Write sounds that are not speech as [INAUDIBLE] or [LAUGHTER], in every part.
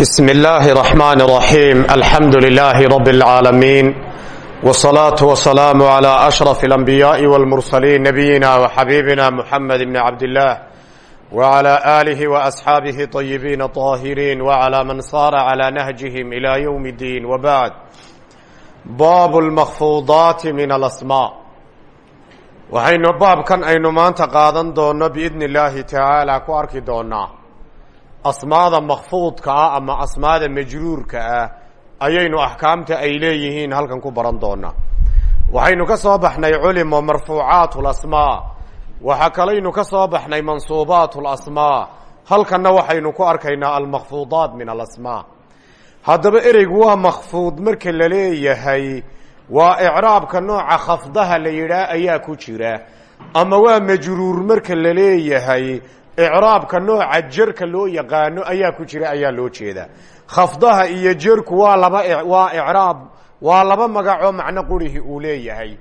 بسم الله الرحمن الرحيم الحمد لله رب العالمين والصلاة والسلام على أشرف الأنبياء والمرسلين نبينا وحبيبنا محمد بن عبد الله وعلى آله وأصحابه طيبين طاهرين وعلى من صار على نهجهم إلى يوم الدين وبعد باب المخفوضات من الأسماء waxaynu baabkan aynu maanta qaadan doonno biidni illaahi tacaala ku arki doonaa asmaada makfuudka ah ama asmaada majruurka ah ayaynu axkaamta ay leeyihiin halkan ku baran doonaa waxaynu ka soo baxnay culimo marfuucaat lasmaa waxaa kalaynu ka soo baxnay mansuubaat lasmaa halkanna waxaynu ku arkaynaa almakfuudaat min alasmaa. Haddaba ereygu waa makfuud marka la leeyahay waa icraabka nooca khafdaha la yidhaah ayaa ku jira ama waa majruur marka la leeyahay icraabka nooca jerka loo yaqaano ayaa ku jira ayaa loo jeedaa. Khafdaha iyo jerku waa laba waa icraab waa laba magacoo macno qurihi uu leeyahay.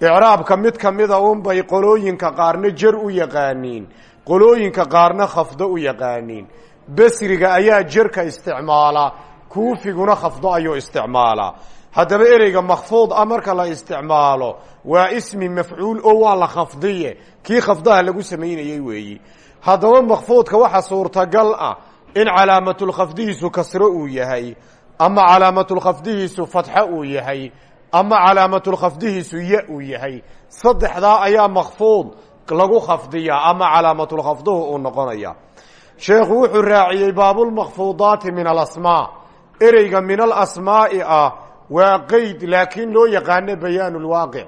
Icraabka mid kamida unbay qolooyinka qaarna jer u yaqaaniin qolooyinka qaarna khafdo u yaqaaniin. Besriga ayaa jerka isticmaala kuufiguna khafdo ayuu isticmaalaa. Haddaba ereyga makfuud ah marka la isticmaalo waa ismi mafcuul oo waa la khafdiye. Kii khafdaha lagu samaynayey weeyi haddaba makfuudka waxa suurtagal ah in calaamatulkhafdihiisu kasro uu yahay ama calaamatulkhafdihiisu fatxo uu yahay ama calaamatulkhafdihiisu ya uu yahay saddexdaa ayaa makfuud lagu khafdiyaa ama calaamatulkhafduhu uu noqonaya. Sheekhu wuxuu raaciyey baabulmakfuudaati min alasmaa ereyga min alasmaa'i ah waa qeyd laakiin loo yaqaano bayaan lwaaqic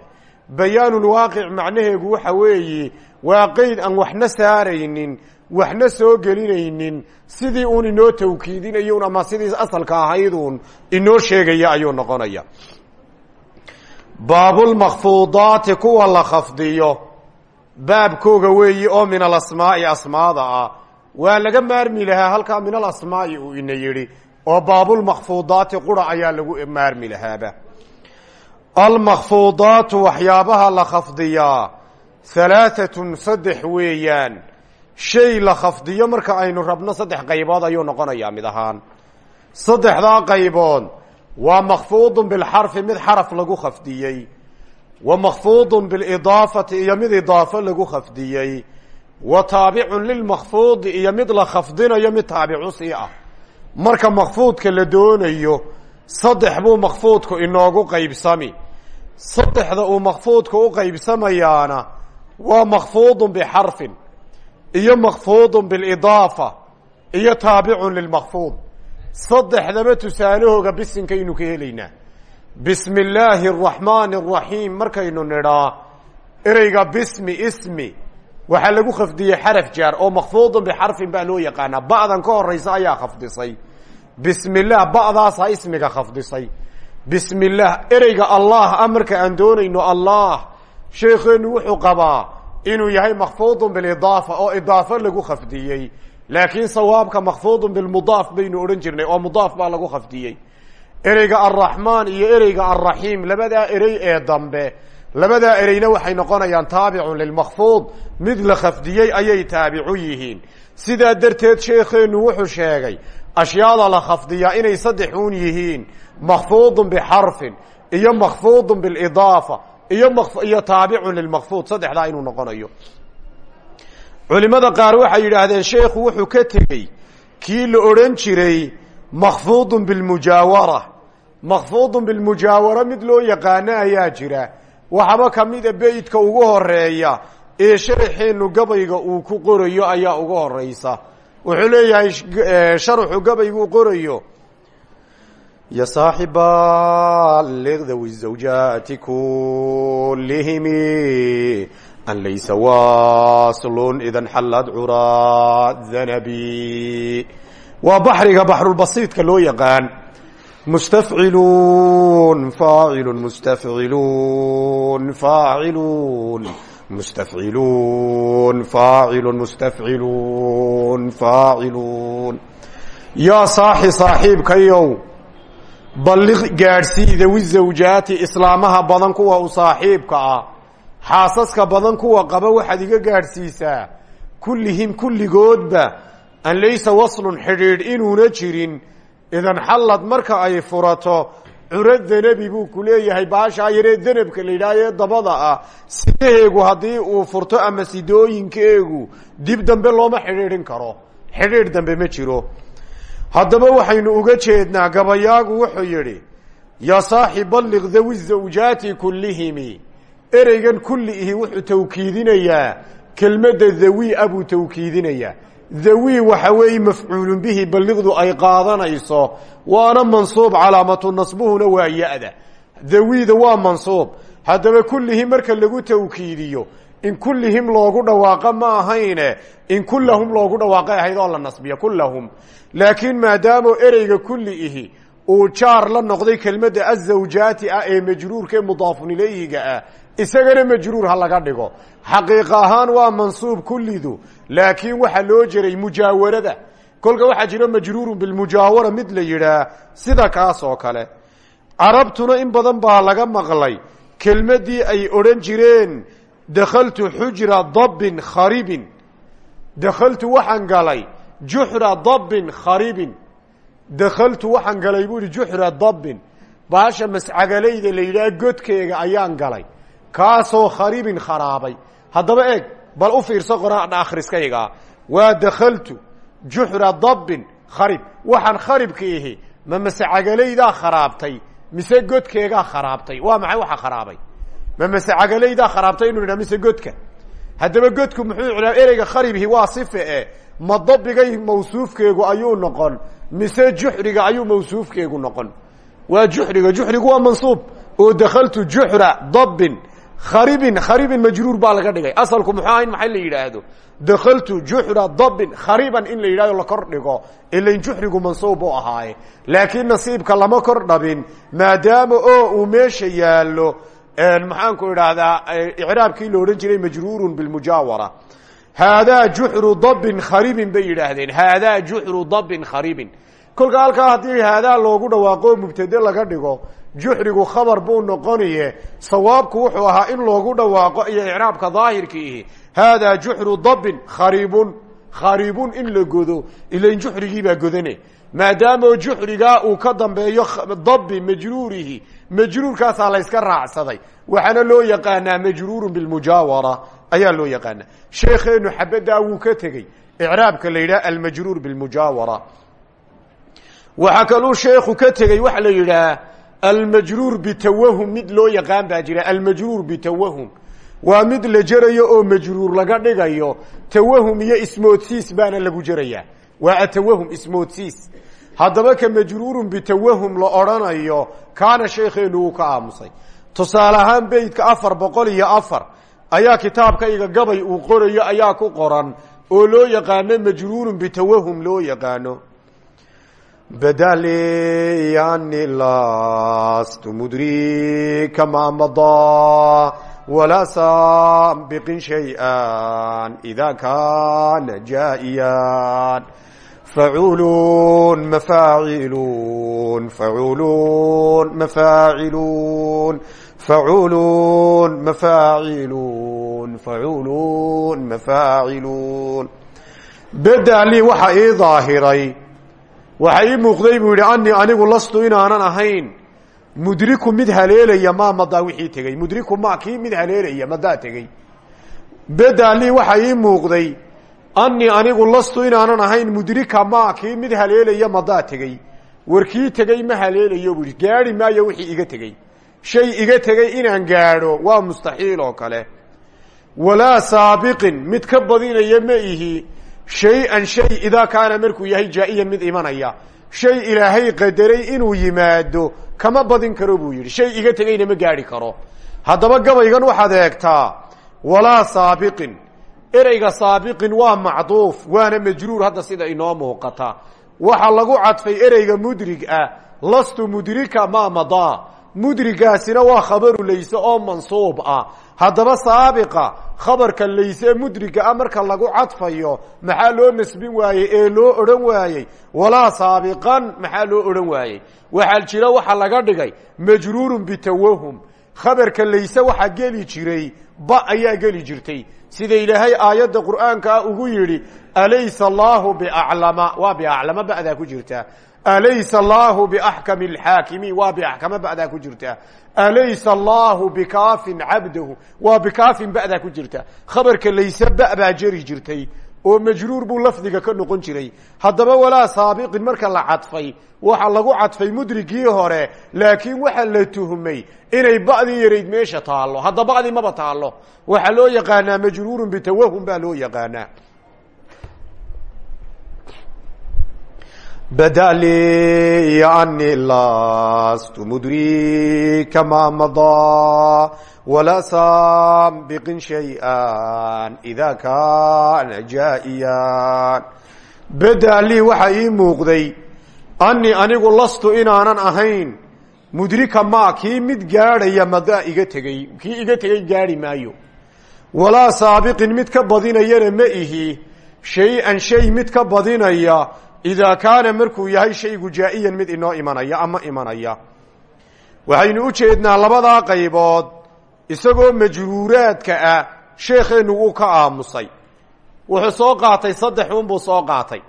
bayaan lwaaqic macnaheedu waxa weeye waa qeyd aan waxna saaraynin waxna soo gelinaynin sidii uun inoo tawkiidinayo ama sidii asalka ahayduun inoo sheegaya ayuu noqonaya. Baabulmakfuudaati kuwa la khafdiyo baabkooga weeyi oo min alasmaa'i asmaada ah waa laga maarmi lahaa halkaa min alasmaa'i uu ina yidhi oo baabulmakfuudaati qura ayaa lagu maarmi lahaaba. Almakfuudaatu waxyaabaha la khafdiyaa halaaatun saddex weeyaan. Shay la khafdiyo marka aynu rabno saddex qaybood ayuu noqonayaa mid ahaan. Saddexdaa qaybood waa makfuudun bilxarfi mid xaraf lagu khafdiyey. Wa makfuudun bilidaafati iyo mid idaafo lagu khafdiyey. Wa taabicun lilmakfuudi iyo mid la khafdinayo mid taabicu sii ah. Marka makfuudka la doonayo saddex buu makfuudku inoogu qaybsami. Saddexda uu makfuudka u qaybsamayaana waa makfuudun bixarfin iyo makfuudun bilidaafa iyo taabicun lilmakfuud saddexdaba tusaalahooga bisinkaynu ka helaynaa. Bismi illaahi araxmaani araxiim markaynu nidhaa ereyga bismi ismi waxaa lagu khafdiyey xaraf jaar oo makfuudun bixarfin baa loo yaqaanaa. Ba'dan ka horaysa ayaa khafdisay. Bismi llah ba'daasaa ismiga khafdisay. Bismi llah ereyga allah a marka aan doonayno allah sheekheenu wuxuu qabaa inuu yahay makfuudun bilidaafa oo idaafo lagu khafdiyey. Laakiin sawaabka makfuudun bilmudaaf baynu odhan jirnay oo mudaaf baa lagu khafdiyey. Ereyga arraxmaan iyo ereyga arraxiim labadaa erey ee dambe labadaa ereyna waxay noqonayaan taabicun lilmakfuud mid la khafdiyey ayay taabicu yihiin. Sidaa darteed sheekheenu wuxuu sheegay ashyaada la khafdiyaa inay saddex uun yihiin makfuudun bixarfin iyo makfuudun bilidaafa iyo iyo taabicun lilmakfuud saddexdaa inuu noqonayo. Culimada qaar waxay yidhaahdeen sheekhu wuxuu ka tegey kii la odhan jiray makfuudun bilmujaawara. Makfuudun bilmujaawara mid loo yaqaano ayaa jira. Waxaba kamida beytka ugu horreeya ee sharaxeenu gabayga uu ku qorayo ayaa ugu horeysa wuxuu leeyahay sharxu gabayguu qorayo ya saaxiba liqdawi zawjaati kulihimi an laysa waslun idan xallad curaa danabi waa baxriga baxrulbasiidka loo yaqaan mustafciluun faacilun mustafciluun faacilun mustafciluun faacilun mustafciluun faaciluun yaa saaxi saaxiibkayow balliq gaadhsii dawi zawjaati islaamaha badan kuwa u saaxiibka ah. Xaasaska badan kuwa qaba waxaad iga gaadhsiisaa. Kullihim kulligoodba an laysa waslun xidhiidh inuuna jirin. Idan xallad marka ay furato curo danabi buu ku leeyahay baashaa yaree danabka la ee dabada ah. Sidaheegu haddii uu furto ama sidooyinkeegu dib dambe looma xidhiidhin karo. Xidhiidh dambe ma jiro haddaba waxaynu uga jeednaa gabayaagu wuxuu yidhi yaa saaxi balliq dawi zawjaati kullihimi. Ereygan kulliihi wuxuu tawkiidinayaa kelmadda dhawi a buu tawkiidinayaa. Dhawi waxa weeye mafcuulun bihi balliqdu ay qaadanayso waana mansuub calaamatu nasbuhuna waa ya-da. Dhawida waa mansuub. Haddaba kullihim marka lagu tawkiidiyo in kullihim loogu dhawaaqo ma ahayne. In kullahum loogu dhawaaqay ahayd oo la nasbiya kullahum. Laakiin maadaamo ereyga kulliihi uu jaar la noqday kelmadda azawjaati ah ee majruurka ee mudaafun ilayhiga ah isagana majruur ha laga dhigo. Xaqiiq ahaan waa mansuub kullidu laakiin waxaa loo jeray mujaawarada. Kolka waxaa jira majruurun bilmujaawara mid la yidhaah sida kaas oo kale. Carabtuna in badan baa laga maqlay kelmaddii ay odhan jireen dakhaltu xujra dabbin kharibin dakhaltu waxaan galay juxra dabbin kharibin dakhaltu waxaan galay buu ihi juxra dabbin baasha mascagalayda la yidhaah godkeega ayaan galay kaasoo kharibin kharaabay haddaba eeg bal u fiirso qoraadha akhriskaygaa waa dakhaltu juxra dabbin kharib waxaan kharibka ihi ma masecagalaydaa kharaabtay mise godkeegaa kharaabtay waa maxay waxa kharaabay ma masecagalaydaa kharaabtay inu idhaha mise godka haddaba godku muxuu iclaa ereyga kharibhi waa sife e ma mawsuufkeegu ayuu noqon mise juxriga ayuu mawsuufkeegu noqon waa juxriga juxrigu waa mansuub oo dakhaltu juxra dabbin kharibin kharibin majruur baa laga dhigay asalku muxuu ahayn maxay la yidhaahdo dakhaltu juxra dabbin khariban in la yidhahdo la kor dhigo ilain juxrigu mansuub u ahaaye laakiin nasiibka lama kor dhabin maadaama oo uu meesha yaallo maxaanku idhaahdaa icraabkii la odhan jiray majruurun bilmujaawara haadaa juxru dabbin kharibin bay yidhaahdeen. Haadaa juxru dabbin kharibin. Kolka halkaa haddii haadaa loogu dhawaaqo mubtade laga dhigo juxrigu khabar buu noqonaye sawaabku wuxuu ahaa in loogu dhawaaqo iyo icraabka daahirkiihi haadaa juxru dabbin kharibun kharibun in la godo ilain juxrigiibaa godane. Maadaamo juxrigaa uu ka dambeeyo dabbi majruurihi majruurkaasaa layska raacsaday. Waxaana loo yaqaanaa majruurun bilmujaawara. Ayaa loo yaqaanaa. Sheekheenu xabaddaa wuu ka tegey. Icraabka la yidhaha almajruur bilmujaawara. Waxaa kaluu sheekhu ka tegey waxa la yidhaah almajruur bitawahum. Mid loo yaqaan baa jira almajruur bitawahum. Waa mid la jerayo oo majruur laga dhigayo. Tawahum iyo ismoodsiis baana lagu jerayaa waa atawahum ismoodsiis haddaba ka majruurun bitawahum la odhanayo kaana sheekeenu wuu ka aamusay. Tusaale ahaan beydka afar boqol iyo afar uu qorayo ayaa ku qoran oo loo yaqaano majruurun bitawahum loo yaqaano. Badali ani lastu mudrika maa madaa walaa saambiqin shayئa idaa kaana jaa'iyan فعولون مفاعلون فعولون مفاعلون فعولون مفاعلون فعولون مفاعلون بدلي waxa ii ظaahiray waxa ii muuqday buu yidhi anii anigu lastu inaanan ahayn mudriku mid haleelaya maa madaa wixii tegey mudriku ma kii mid haleelaya madaa tegey bedalii waxa ii muuqday anii anigu lastu inaanan ahayn mudrika ma kii mid haleelaya madaa tegey. War kii tegey ma haleelayo yidhi gaari maayo wixii iga tegey. Shay iga tegey inaan gaadho waa mustaxiil oo kale. Walaa saabiqin mid ka badinaya ma ihi. Shay-an shay idaa kaana markuu yahay jaa-iyan mid imanaya. Shay ilaahay qadaray inuu yimaado kama badin karo buu yidhi. Shay iga tegayna ma gaadhi karo. Haddaba gabaygan waxaad eegtaa walaa saabiqin ereyga saabiqin waa macduuf waana majruur hadda sida inoo muuqata. Waxaa lagu cadfay ereyga mudrig ah lastu mudrika maa madaa mudrigaasina waa khabaru layse oo mansuub ah. Haddaba saabiqa khabarka layse mudriga ah marka lagu cadfayo maxaa loo nasbin waayey ee loo odhan waayey? Walaa saabiqan maxaa loo odhan waayey? Waxaa jira waxa laga dhigay majruurun bitawahum. Khabarka layse waxaa geli jiray ba ayaa geli jirtay sida ilaahay aayadda qur'aankaa ugu yidhi alaysa allaahu biaclama waa biaclama ba'daa ku jirta. Alaysa allahu biaxkami alxaakimiin waa biaxkama ba'daa ku jirta. Alaysa allahu bikaafin cabdahu waa bikaafin ba'daa ku jirta. Khabarka layse ba baa jirtay oo majruur buu lafdiga ka noqon jiray. Haddaba walaa saabiqin marka la cadfay. Waxa lagu cadfay mudrigii hore laakiin waxa la tuhmay inay ba'dii yarayd meesha taallo. Hadda ba'dii maba taallo. Waxaa loo yaqaanaa majruurun bitawahum baa loo yaqaanaa bada lii ani lastu mudrika ma madaa walaa saabiqin shay-an idaa kaana jaa-iyan bada lii waxaa ii muuqday anii anigu lastu inaanan ahayn mudrika maa kii mid gaadhaya madaa iga tegey kii iga tegey gaadhi maayo walaa saabiqin mid ka badinayana ma ihi shay-an shay mid ka badinaya idaa kaana markuu yahay shaygu jaa-iyan mid inoo imanaya ama imanaya waxaynu u jeednaa labadaa qaybood isagoo majruuraadka ah sheekheennu wuu ka aamusay wuxuu soo qaatay saddex unbuu soo qaatay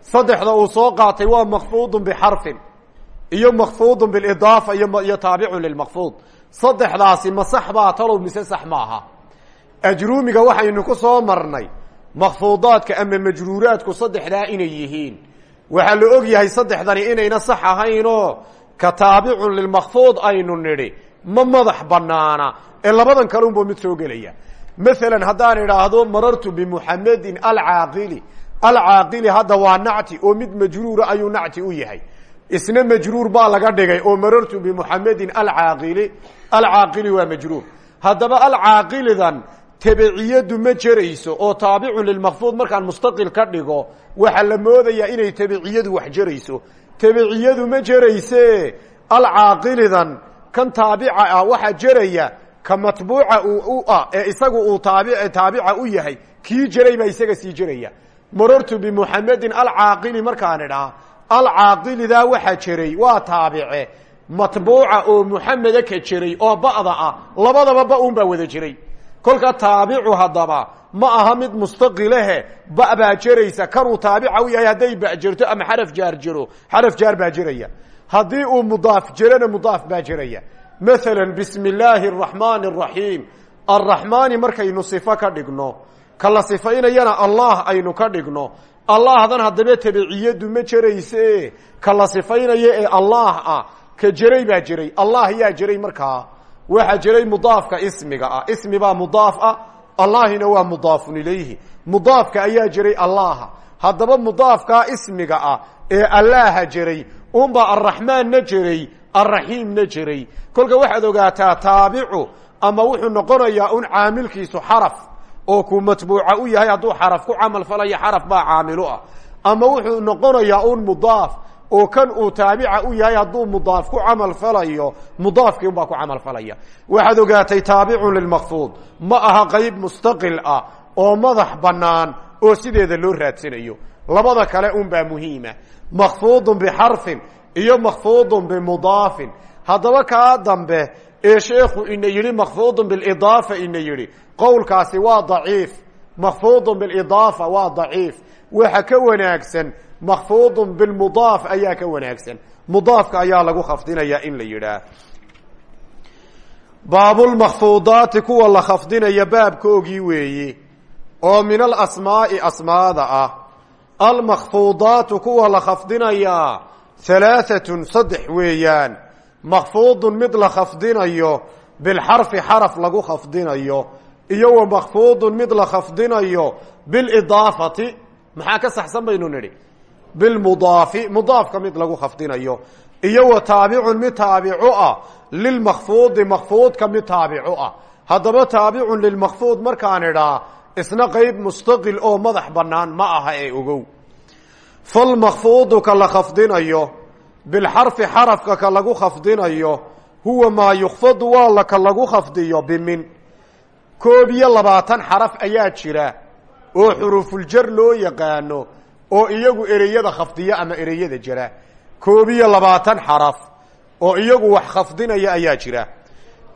saddexda uu soo qaatay waa makfuudun bixarfin iyo makfuudun bilidaafa iyo taabicun lilmakfuud saddexdaasi ma sax baa talow mise sax maaha ajruumiga waxaynu ku soo marnay makfuudaadka ama majruuraadku saddexdaa inay yihiin waxaa la og yahay saddexdani inayna sax ahaynoo ka taabicun lilmakfuud aynu nidhi ma madax banaana ee labadan kale unbuu mid soo gelaya. Masalan haddaan idhaahdo marartu bimuxamedin alcaaqili. Alcaaqili hadda waa nacti oo mid majruura ayuu nacti u yahay. Isna majruur baa laga dhigay oo marartu bimuxamedin alcaaqili. Alcaaqili waa majruur. Haddaba alcaaqilidan tabiciyadu ma jerayso oo taabicun lilmakfuud markaan mustaqil ka dhigo waxaa la moodayaa inay tabiciyadu wax jerayso tabiciyadu ma jerayse alcaaqilidan kan taabica ah waxaa jeraya ka matbuuca u ah ee isagu uu taabi taabica u yahay kii jeray baa isaga sii jeraya marartu bimuxamedin alcaaqili markaan idhaa alcaaqilidaa waxaa jeray waa taabice. Matbuuca oo muxameda ka jeray oo ba'da ah labadaba ba un baa wada jiray kolka taabicu haddaba ma aha mid mustaqilehe ba baa jeraysa kanuu taabica u yahay hadday ba jerto ama xaraf jaar jero xaraf jaar baa jeraya haddii uu mudaaf jerana mudaaf baa jeraya maala bismi illaahi araxmaani araxiim arraxmaani markaynu sifo ka dhigno ka la sifaynayana allah aynu ka dhigno. Allahdan haddaba tabiciyadu ma jerayse ka la sifaynayo ee allah ah ka jeray baa jeray allah yaa jeray markaa waxaa jiray mudaafka ismiga ah. Ismi baa mudaaf ah. Allahina waa mudaafun ilayhi. Mudaafka ayaa jiray allaha. Haddaba mudaafkaa ismiga ah ee allaha jiray unbaa arraxmaanna jiray arraxiimna jiray. Kolka waxaad ogaataa taabicu ama wuxuu noqonayaa un caamilkiisu xaraf oo ku matbuuca u yahay. Hadduu xaraf ku camal falayo xaraf baa caamilu ah. Ama wuxuu noqonayaa un mudaaf oo kan uu taabica u yahay hadduu mudaaf ku camal falayo mudaafkii un baa ku camal falaya. Waxaad ogaatay taabicun lilmakfuud ma aha qeyb mustaqil ah oo madax bannaan oo sideeda loo raadsanayo. Labada kale un baa muhiima makfuudun bixarfin iyo makfuudun bimudaafin haddaba kaa dambe ee sheekhu ina yidhi makfuudun bilidaafa ina yidhi qowlkaasi waa daciif. Makfuudun bilidaafa waa daciif. Waxa ka wanaagsan makfuudun bilmudaaf ayaa ka wanaagsan mudaafka ayaa lagu khafdinayaa in la yidhaah baabulmakfuudaati kuwa la khafdinaya baabkoogii weeye oo min alasmaa'i asmaada ah almakfuudaatu kuwa la khafdinayaa halaaatun saddex weeyaan makfuudun mid la khafdinayo bilxarfi xaraf lagu khafdinayo iyo wa makfuudun mid la khafdinayo bilidaafati maxaa ka saxsan baynu nidhi bilmudaafi mudaafka mid lagu khafdinayo iyo wa taabicun mid taabicu ah lilmakfuudi makfuudka mid taabicu ah haddaba taabicun lilmakfuud markaan idhaa isna qeyb mustaqil oo madax bannaan ma aha ee ogow falmakfuudu ka la khafdinayo bilxarfi xarafka ka lagu khafdinayo huwa maa yukfadu waa la ka lagu khafdiyo bimin koob iyo labaatan xaraf ayaa jira oo xurufuljar loo yaqaano oo iyagu ereyada khafdiya ama ereyada jira. Koob iyo labaatan xaraf oo iyagu wax khafdinaya ayaa jira.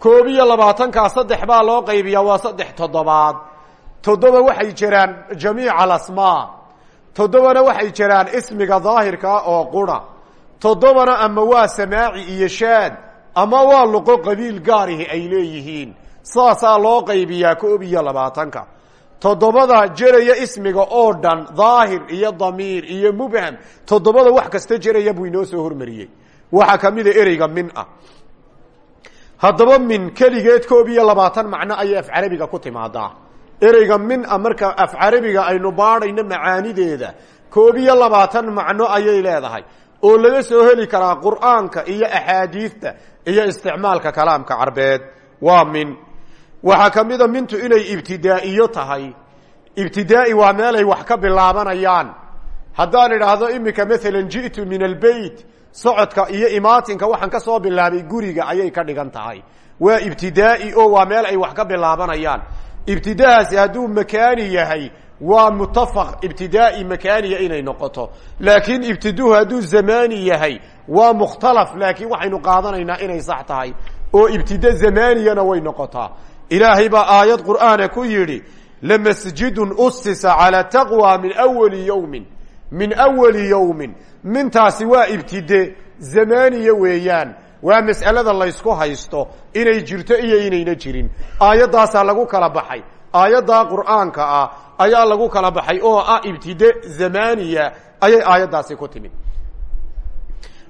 Koob iyo labaatankaa saddex baa loo qaybiyaa waa saddex toddobaad. Toddoba waxay jiraan jamiica alasmaa. Toddobana waxay jiraan ismiga daahirkaa oo qura. Toddobana ama waa samaaci iyo shaad ama waa luqo qabiil gaarihi ay leeyihiin. Saasaa loo qaybiyaa koob iyo labaatanka toddobada jeraya ismiga oo dhan daahir iyo damiir iyo mubham toddobada wax kasta jeraya buu inoo soo hormariyey. Waxaa kamida ereyga min ah. Haddaba min keligeed koob iyo labaatan macno ayay af carabiga ku timaadaa. Ereyga min a marka af carabiga aynu baadhayno macaanideeda koob iyo labaatan macno ayay leedahay. Oo laga soo heli karaa qur'aanka iyo axaadiidta iyo isticmaalka kalaamka carbeed waa min waxaa ka mida mintu inay ibtidaa'iyo tahay. Ibtidaa'i waa meelay wax ka bilaabanayaan. Haddaan idhaahdo iminka maalan ji'tu min albeyt socodka iyo imaatinka waxaan ka soo bilaabay guriga ayay ka dhigan tahay. Waa ibtidaa'i oo waa meel ay wax ka bilaabanayaan. Ibtidahaasi hadduu makaani yahay waa mutafaq ibtidaa'i makaaniya inay noqoto. Laakiin ibtiduhu hadduu zamaani yahay waa mukhtalaf. Laakiin waxaynu qaadanaynaa inay sax tahay. Oo ibtida zamaniyana way noqotaa ilaahay baa aayad qur'aana ku yidhi lamasjidun usisa calaa taqwa min awali yowmin min awali yowmin mintaasi waa ibtide zamaniya weeyaan. Waa mas'alada laysku haysto inay jirto iyo inayna jirin. Aayaddaasaa lagu kala baxay. Aayaddaa qur'aanka ah ayaa lagu kala baxay oo ah ibtide zamaniya ayay aayaddaasi ku timid.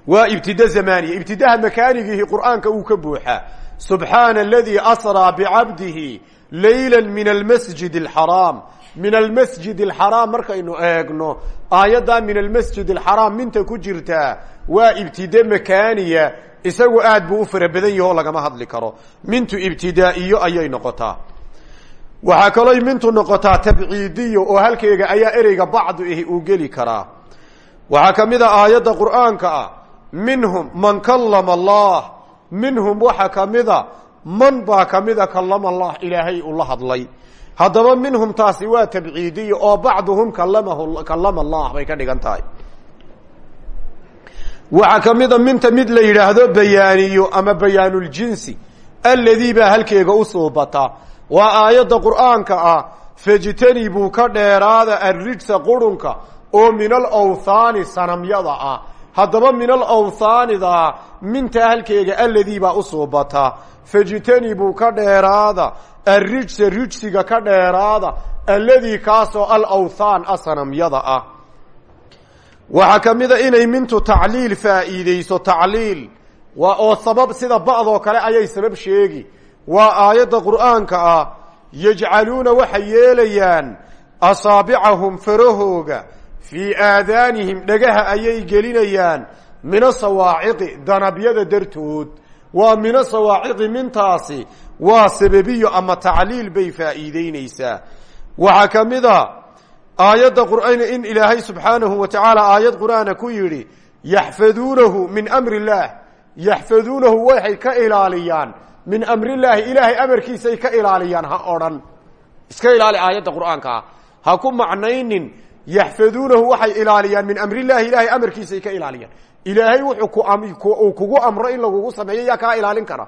Waa ibtide zamaniya ibtidaha makaanigiihi qur'aanka uu ka buuxaa subxaana aladii asraa bicabdihi layla min almasjid alxaraam min almasjid alxaraam markaynu eegno aayaddaa min almasjid alxaraam minta ku jirtaa waa ibtide makaaniya. Isagu aad buu u fara badan yaho lagama hadli karo. Mintu ibtidaa'iyo ayay noqotaa. Waxaa kalooy mintu noqotaa tabciidiyo oo halkeega ayaa ereyga bacdu ahi uu geli karaa. Waxaa ka mid a aayadda qur'aanka ah minhum man kallama allah minhum waxaa kamida man baa kamida kallama allah ilaahay ula hadlay. Haddaba minhum taasi waa tabciidiya oo bacduhum kalamahu kallama allah bay ka dhigan tahay. Waxaa kamida minta mid la yidhaahdo bayaaniyo ama bayaanuljinsi alladii baa halkeega u suubata waa aayadda qur'aanka ah fajtanibuu ka dheeraada arrijsa qurunka oo min alawthaani haddaba min alawthaanida minta halkeega alladii baa u suubata fajtanibuu ka dheeraada arrijsa rijsiga ka dheeraada alladii kaasoo alawthaan a sanamyada ah. Waxaa ka inay mintu tacliil faa'iideyso tacliil waa oo sabab sida ba'doo kale ayay sabab sheegi. Waa aayadda qur'aanka ah yajcaluuna waxay yeelayaan asaabicahum farahooga fii aadaanihim dhagaha ayay gelinayaan mina sawaaciqi danabyada dartood. Waa mina sawaaciqi mintaasi waa sababiyo ama tacliil bay faa'iideyneysaa waxaa ka mid a aayadda qur'aan in ilaahay subxaanahu wa tacaala aayad qur'aana ku yidhi yaxfaduunahu min amri illaah yaxfaduunahu waxay ka ilaaliyaan. Min amrillaahi ilaahay amarkiisay ka ilaaliyaan ha odhan. Iska ilaali aayadda qur'aankaa ha ku macnaynin yaxfaduunahu waxay ilaaliyaan min amrillaahi ilaahay amarkiisay ka ilaaliyaan. Ilaahay wuxuu kugu amro in lagugu sameeyo yaa kaa ilaalin kara.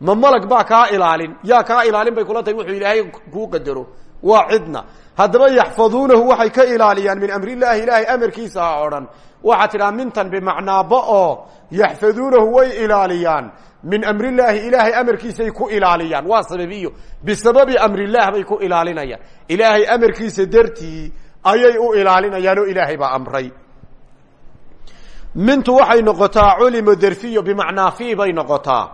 Ma malag baa kaa ilaalin yaa kaa ilaalin bay kula tahay wuxuu ilaahay kuu qadaro. Waa cidna. Haddaba yaxfaduunahu waxay ka ilaaliyaan min amrillaahi ilaahay amarkiisa ha odhan. Waxaa tidhaha mintan bimacnaaba oo yaxfaduunahu way ilaaliyaan. Min amrillaahi ilaahay amarkiisay ku ilaaliyaan. Waa sababiyo. Bisababi amrillaah bay ku ilaalinayaan ayay u ilaalinayaan oo ilaahay baa amray. Mintu waxay noqotaa culimo derfiyo bimacnaa fi bay noqotaa.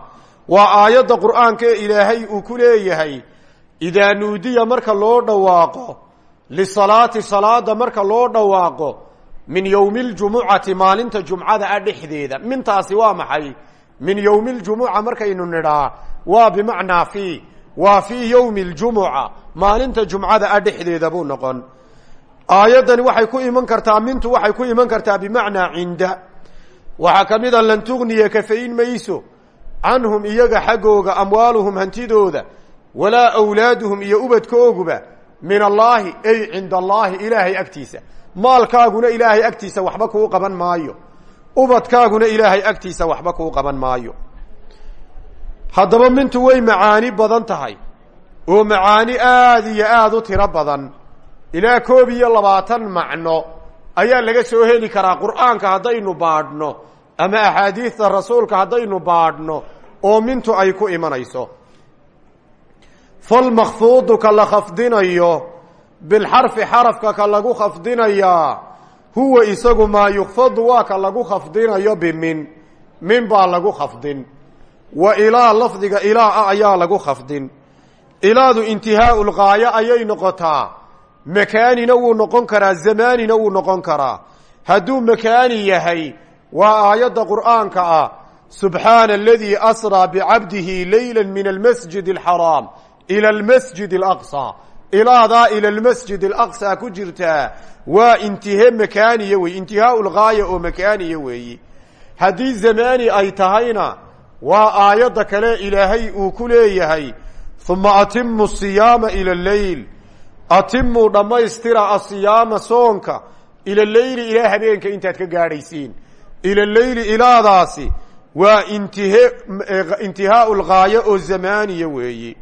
Waa aayadda qur'aanka ee ilaahay uu ku leeyahay idaa nuudiya marka loo dhawaaqo lisalaati salaada marka loo dhawaaqo min yowmi ljumucati maalinta jumcada a dhexdeeda. Mintaasi waa maxay? Min yowmi ljumuca markaynu nidhaa waa bimacnaa fi waa fii yowmi ljumuca maalinta jumcada a dhexdeeda buu noqon aayaddani waxay ku iman kartaa mintu waxay ku iman kartaa bimacnaa cinda. Waxaa ka mid a lan tugniya kafayn mayso canhum iyaga xaggooga amwaaluhum hantidooda walaa awlaaduhum iyo ubadkooguba min allaahi ay cinda allaahi ilaahay agtiisa. Maalkaaguna ilaahay agtiisa waxba kuu qaban maayo. Ubadkaaguna ilaahay agtiisa waxba kuu qaban maayo. Haddaba mintu way macaani badan tahay oo macaani aada iyo aada u tiro badan ilaa koob iyo labaatan macno ayaa laga soo heli karaa qur'aanka haddaynu baadhno ama axaadiidta rasuulka haddaynu baadhno oo mintu ay ku imanayso. Falmakfuudu ka la khafdinayo bilxarfi xarafka ka lagu khafdinayaa huwa isagu maa yukfadu waa ka lagu khafdinayo bimin min baa lagu khafdin. Wa ilaa lafdiga ilaa a ayaa lagu khafdin. Ilaadu intihaau lgaayo ayay noqotaa makaanina wuu noqon karaa zamaanina wuu noqon karaa. Hadduu makaani yahay waa aayadda qur'aanka ah subxaana aladii asraa bicabdihi leyla min almasjid alxaraam ila almasjid alaqsa. Ilaadaa ila almasjid alaqsa ku jirtaa waa intihe makaaniya wey intihaau lgaaya oo makaaniya weeyi. Haddii zamaani ay tahayna waa aayadda kale ilaahay uu ku leeyahay uma atimu siyaama ila leyl atimuu dhammaystira asiyaama soonka. Ila leyli ilaa habeenka intaad ka gaadhaysiin. Ila leyli ilaadaasi. Waa intihe intihaau lgaayo oo zamaaniya weeyi.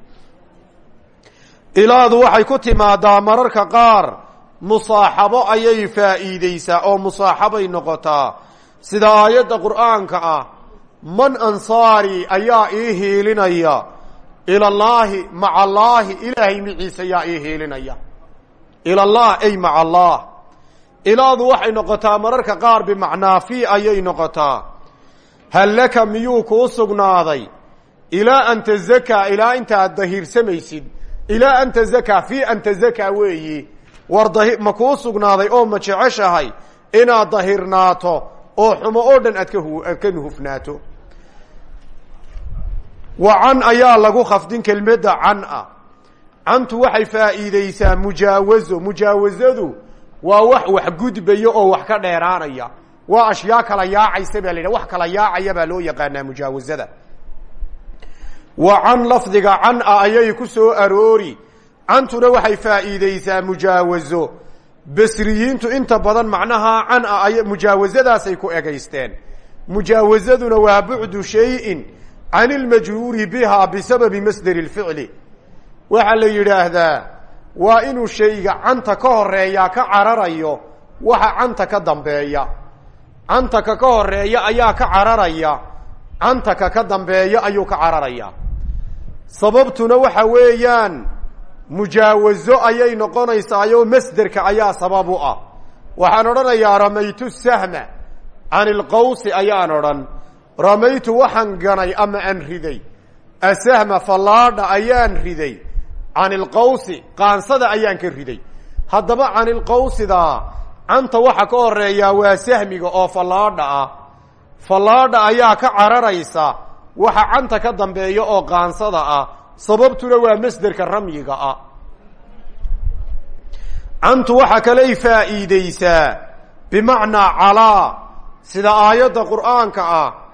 Ilaadu waxay ku timaadaa mararka qaar musaaxabo ayay faa'iideysaa oo musaaxabay noqotaa. Sida aayadda qur'aanka ah man ansaari ayaa ii hiilinaya ilallaahi maca allaahi ilaahay miciisa yaa ii hiilinaya ilallah ay maca allah ilaadu waxay noqotaa mararka qaar bimacnaa fii ayay noqotaa. Hal laka miyuu kuu sugnaaday? Ilaa an tazakaa ilaa intaad dahiirsamaysid. Ilaa an tazakaa fii an tazakaa weeyi. War dahi ma kuu sugnaaday oo ma jeceshahay inaad dahirnaato oo xumo oo dhan aad ka hufnaato wa can ayaa lagu khafdin kelmadda can a cantu waxay faa'iideysaa mujaawazo. Mujaawazadu waa wax wax gudbaya oo wax ka dheeraanaya. Waa ashyaa kala yaacaysa baa la yidhaha wax kala yaacaya baa loo yaqaanaa mujaawazada. Wa can lafdiga can a ayay ku soo aroori. Cantuna waxay faa'iideysaa mujaawazo. Basriyiintu inta badan macnaha can a ay mujaawazadaasay ku egaysteen. Mujaawazaduna waa bucdu shayin can ilmajhuuri biha bisababi masderi lficli waxaa la yidhaahdaa waa inuu shayga canta ka horeeyaa ka cararayo waxa canta ka dambeeya cantaka ka horreeya ayaa ka cararaya cantaka ka dambeeya ayuu ka cararaya sababtuna waxa weeyaan mujaawazo ayay noqonaysaayo masderka ayaa sabab u ah waxaan odhanayaa ramaytu sahma can ilqawsi ayaan odhan ramaytu waxaan ganay ama aan riday? Asahma fallaadha ayaan riday. Can ilqawsi qaansada ayaan ka riday. Haddaba can ilqawsida canta waxa ka horeeyaa waa sahmiga oo fallaadha ah. Fallaadha ayaa ka cararaysa waxa canta ka dambeeya oo qaansada ah. Sababtuna waa masderka ramyiga ah. Cantu waxa kaley faa'iideysaa bimacnaa calaa sida aayadda qur'aanka ah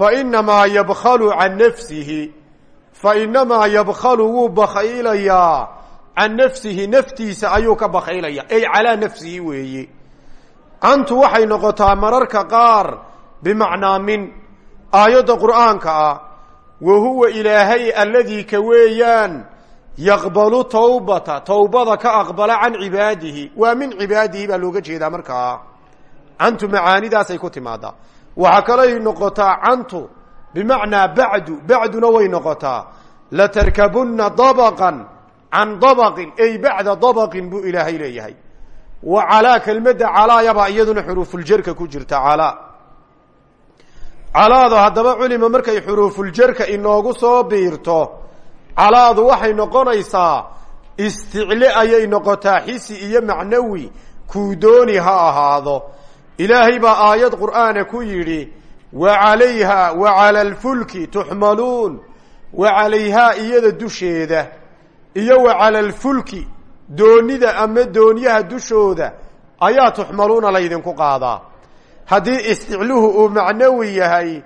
fa inamaa yabkhalu can nafsihi fa inamaa yabkhalu wuu bakhaylayaa can nafsihi naftiisa ayuu ka bakhaylaya ey calaa nafsihi weeye cantu waxay noqotaa mararka qaar bimacnaa min aayadda qur'aanka ah wa huwa ilaahay alladii ka weeyaan yaqbalu tawbata towbada ka aqbala can cibaadihi waa min cibaadihi baa looga jeedaa markaa cantu macaanidaasay ku timaadaa waxaa kalay noqotaa cantu bimacnaa bacdu bacduna way noqotaa. Latarkabunna dabaqan can dabaqin ay bacda dabaqin buu ilaahay leeyahay. Wa calaa kelmadda calaayabaa iyaduna xuruufuljarka ku jirta calaa. Calaadu haddaba culima markay xuruufuljarka inoogu soo biirto calaadu waxay noqonaysaa isticle ayay noqotaa xisi iyo macnawi kuu dooni ha ahaado ilaahay baa aayad qur'aana ku yidhi wa calayha wa cala alfulki tuxmaluun wa calayhaa iyada dusheeda iyo wa cala alfulki doonida ama doonyaha dushooda ayaa tuxmaluuna laydinku qaadaa. Haddii isticluhu uu macnawi yahay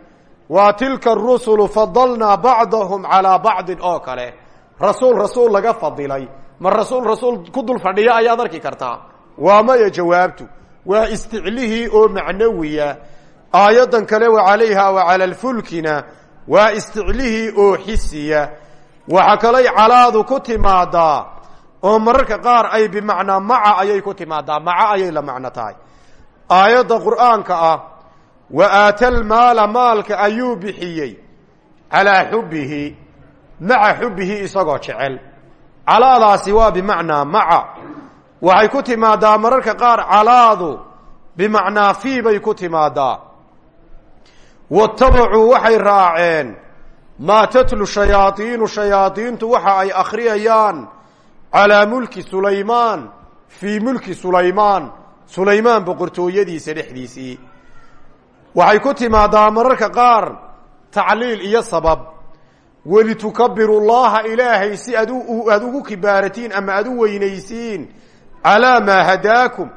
waa tilka arusulu fadalnaa bacdahum calaa bacdin oo kale rasuul rasuul laga fadilay. Ma rasuul rasuul ku dul fadhiya ayaad arki kartaa. Waa maya jawaabtu waa isticlihii oo macnawiya. Aayaddan kale wa calayha wa cala alfulkina waa isticlihii oo xisiya. Waxa kalay calaadu ku timaadaa oo mararka qaar ay bimacnaa maca ayay ku timaadaa maca ayay la macno tahay. Aayadda qur'aanka ah wa aata almaala maalka ayuu bixiyey calaa xubbihi maca xubbihi isagoo jecel. Calaadaasi waa bimacnaa maca waxay ku timaadaa mararka qaar calaadu bimacnaa fii bay ku timaadaa. Watabacuu waxay raaceen maa tatlu shayaaiinu shayaadiintu waxa ay akhriyayaan calaa mulki sulaymaan fii mulki sulaymaan. Sulaymaan boqortooyadiisa dhexdiisii. Waxay ku timaadaa mararka qaar tacliil iyo sabab. Welitukabiru llaha ilaahay si ad aada ugu kibaaratiin ama aada u weynaysiin calaa maa hadaakum?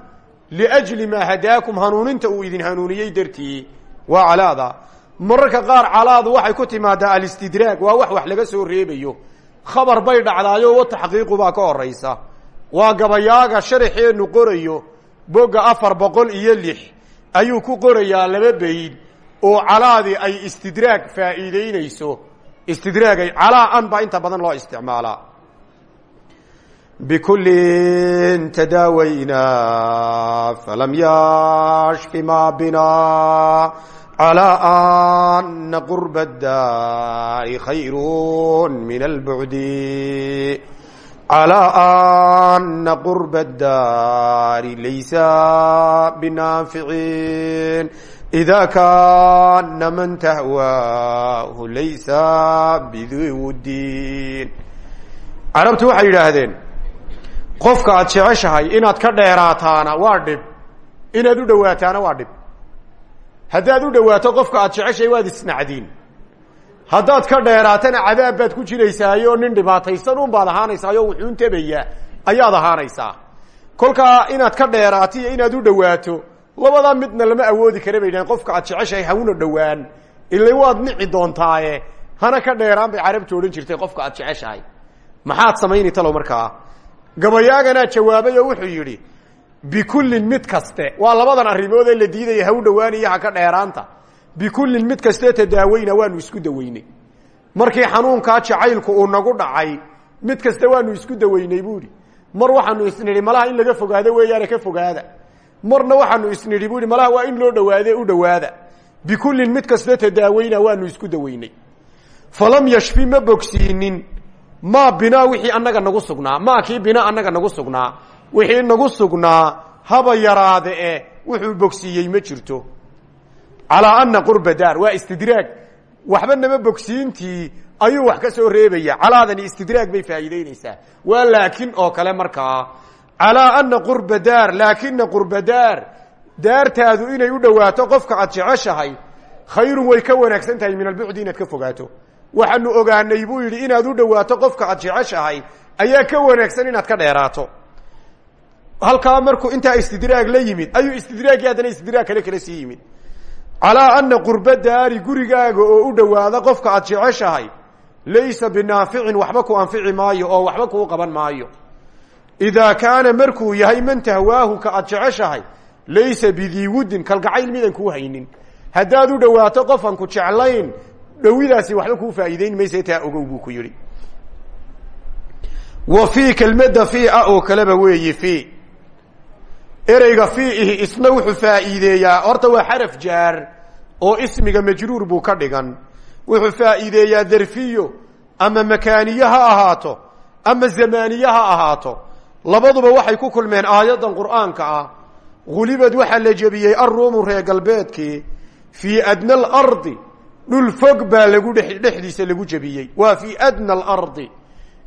Liajli maa hadaakum? Hanuuninta uu idin hanuuniyey dartii. Waa calaada. Mararka qaar calaadu waxay ku timaadaa alistidraag. Waa wax wax laga soo reebayo. Khabar bay dhacdaayo wa taxqiiqu baa ka horaysa. Waa gabayaaga sharaxeenu qorayo bogga afar boqol iyo lix ayuu ku qorayaa laba bayd oo calaadii ay istidraag faa'iideynayso istidraagay calaa an baa inta badan loo isticmaalaa bikullin tadaawaynaa falam yashfi ma bina calaa ana qurba daari khayru min albucdi calaa ana qurba daari laysa binaaficiin ida kaana man tahwaahu laysa bidiwudiin carabtu waxay yidhaahdeen qofka aad jeceshahay inaad ka dheeraataana waa dhib. Inaad u dhowaataana waa dhib. Haddaad u dhowaato qofka aad jeceshahay waad isnacdiin. Haddaad ka dheeraatana cadaab baad ku jiraysaayo nin dhibaataysan un baad ahaanaysaayo wuxuun tabaya ayaad ahaanaysaa. Kolkaa inaad ka dheeraato iyo inaad u dhowaato labadaa midna lama awoodi kara bay dhahen qofka aad jeceshahay hawna dhowaan. Ila waad nici doontaaye. Hana ka dheeraan bay carabtu odhan jirtay qofka aad jeceshahay. Maxaad samayni talow markaa gabayaaganaa jawaabay oo wuxuu yidhi bikullin mid kaste. Waa labadan arrimood ee la diidaya ha u dhowaaniyo ha ka dheeraanta. Bikullin mid kaste tadaaweyna waanu isku daweynay markii xanuunkaa jacaylku uu nagu dhacay mid kaste waanu isku daweynay buuhi mar waxaanu isnidhi malaha in laga fogaado weeyaane ka fogaada. Marna waxaanu isnidhi buuhi malaha waa in loo dhowaade u dhowaada. Bikullin mid kaste tadaaweyna waanu isku daweynay falam yashfi ma bogsiinin maa binaa wixii annaga nagu sugnaa. Maa kii binaa annaga nagu sugnaa. Wixii nagu sugnaa haba yaraade e wuxuu bogsiiyey ma jirto. Calaa ana qurba daar waa istidraag. Waxba nama bogsiintii ayuu wax ka soo reebaya. Calaadani istidraag bay faa'iideyneysaa waa laakin oo kale markaa calaa ana qurba daar laakina qurba daar daartaadu inay u dhowaato qofka aad jeceshahay khayrun way ka wanaagsan tahay min albucdi inaad ka fogaato waxaanu ogaanay buu yidhi inaad u dhowaato qofka aad jeceshahay ayaa ka wanaagsan inaad ka dheeraato. Halkaa markuu intaa istidraag la yimid ayuu istidraagii haddana istidraag kale kale sii yimid. Calaa ana qurba daari gurigaaga oo u dhowaada qofka aad jeceshahay laysa binaaficin waxba ku anfici maayo oo waxba kuu qaban maayo. Idaa kaana markuu yahay man tahwaahu ka aad jeceshahay laysa bidii wuddin kalgacayl midaan kuu haynin. Haddaad u dhowaato qofan ku jeclayn dhowidaasi waxba kuu faa'iideyn maysa taa ogow ku yidhi. Wa fii kelmadda fii a oo kaleba weeyi fii. Ereyga fiihi isna wuxuu faa'iideeyaa horta waa xaraf jaar oo ismiga majruur buu ka dhigan. Wuxuu faa'iideeyaa darfiyo ama makaaniye ha ahaato ama zamaaniye ha ahaato. Labaduba waxay ku kulmeen aayaddan qur'aanka ah. Gulibad waxaa la jebiyey arruumu reer galbeedkii fii adna alardi dhul fog baa lagu dhe dhexdiisa lagu jebiyey. Waa fii adna alardi.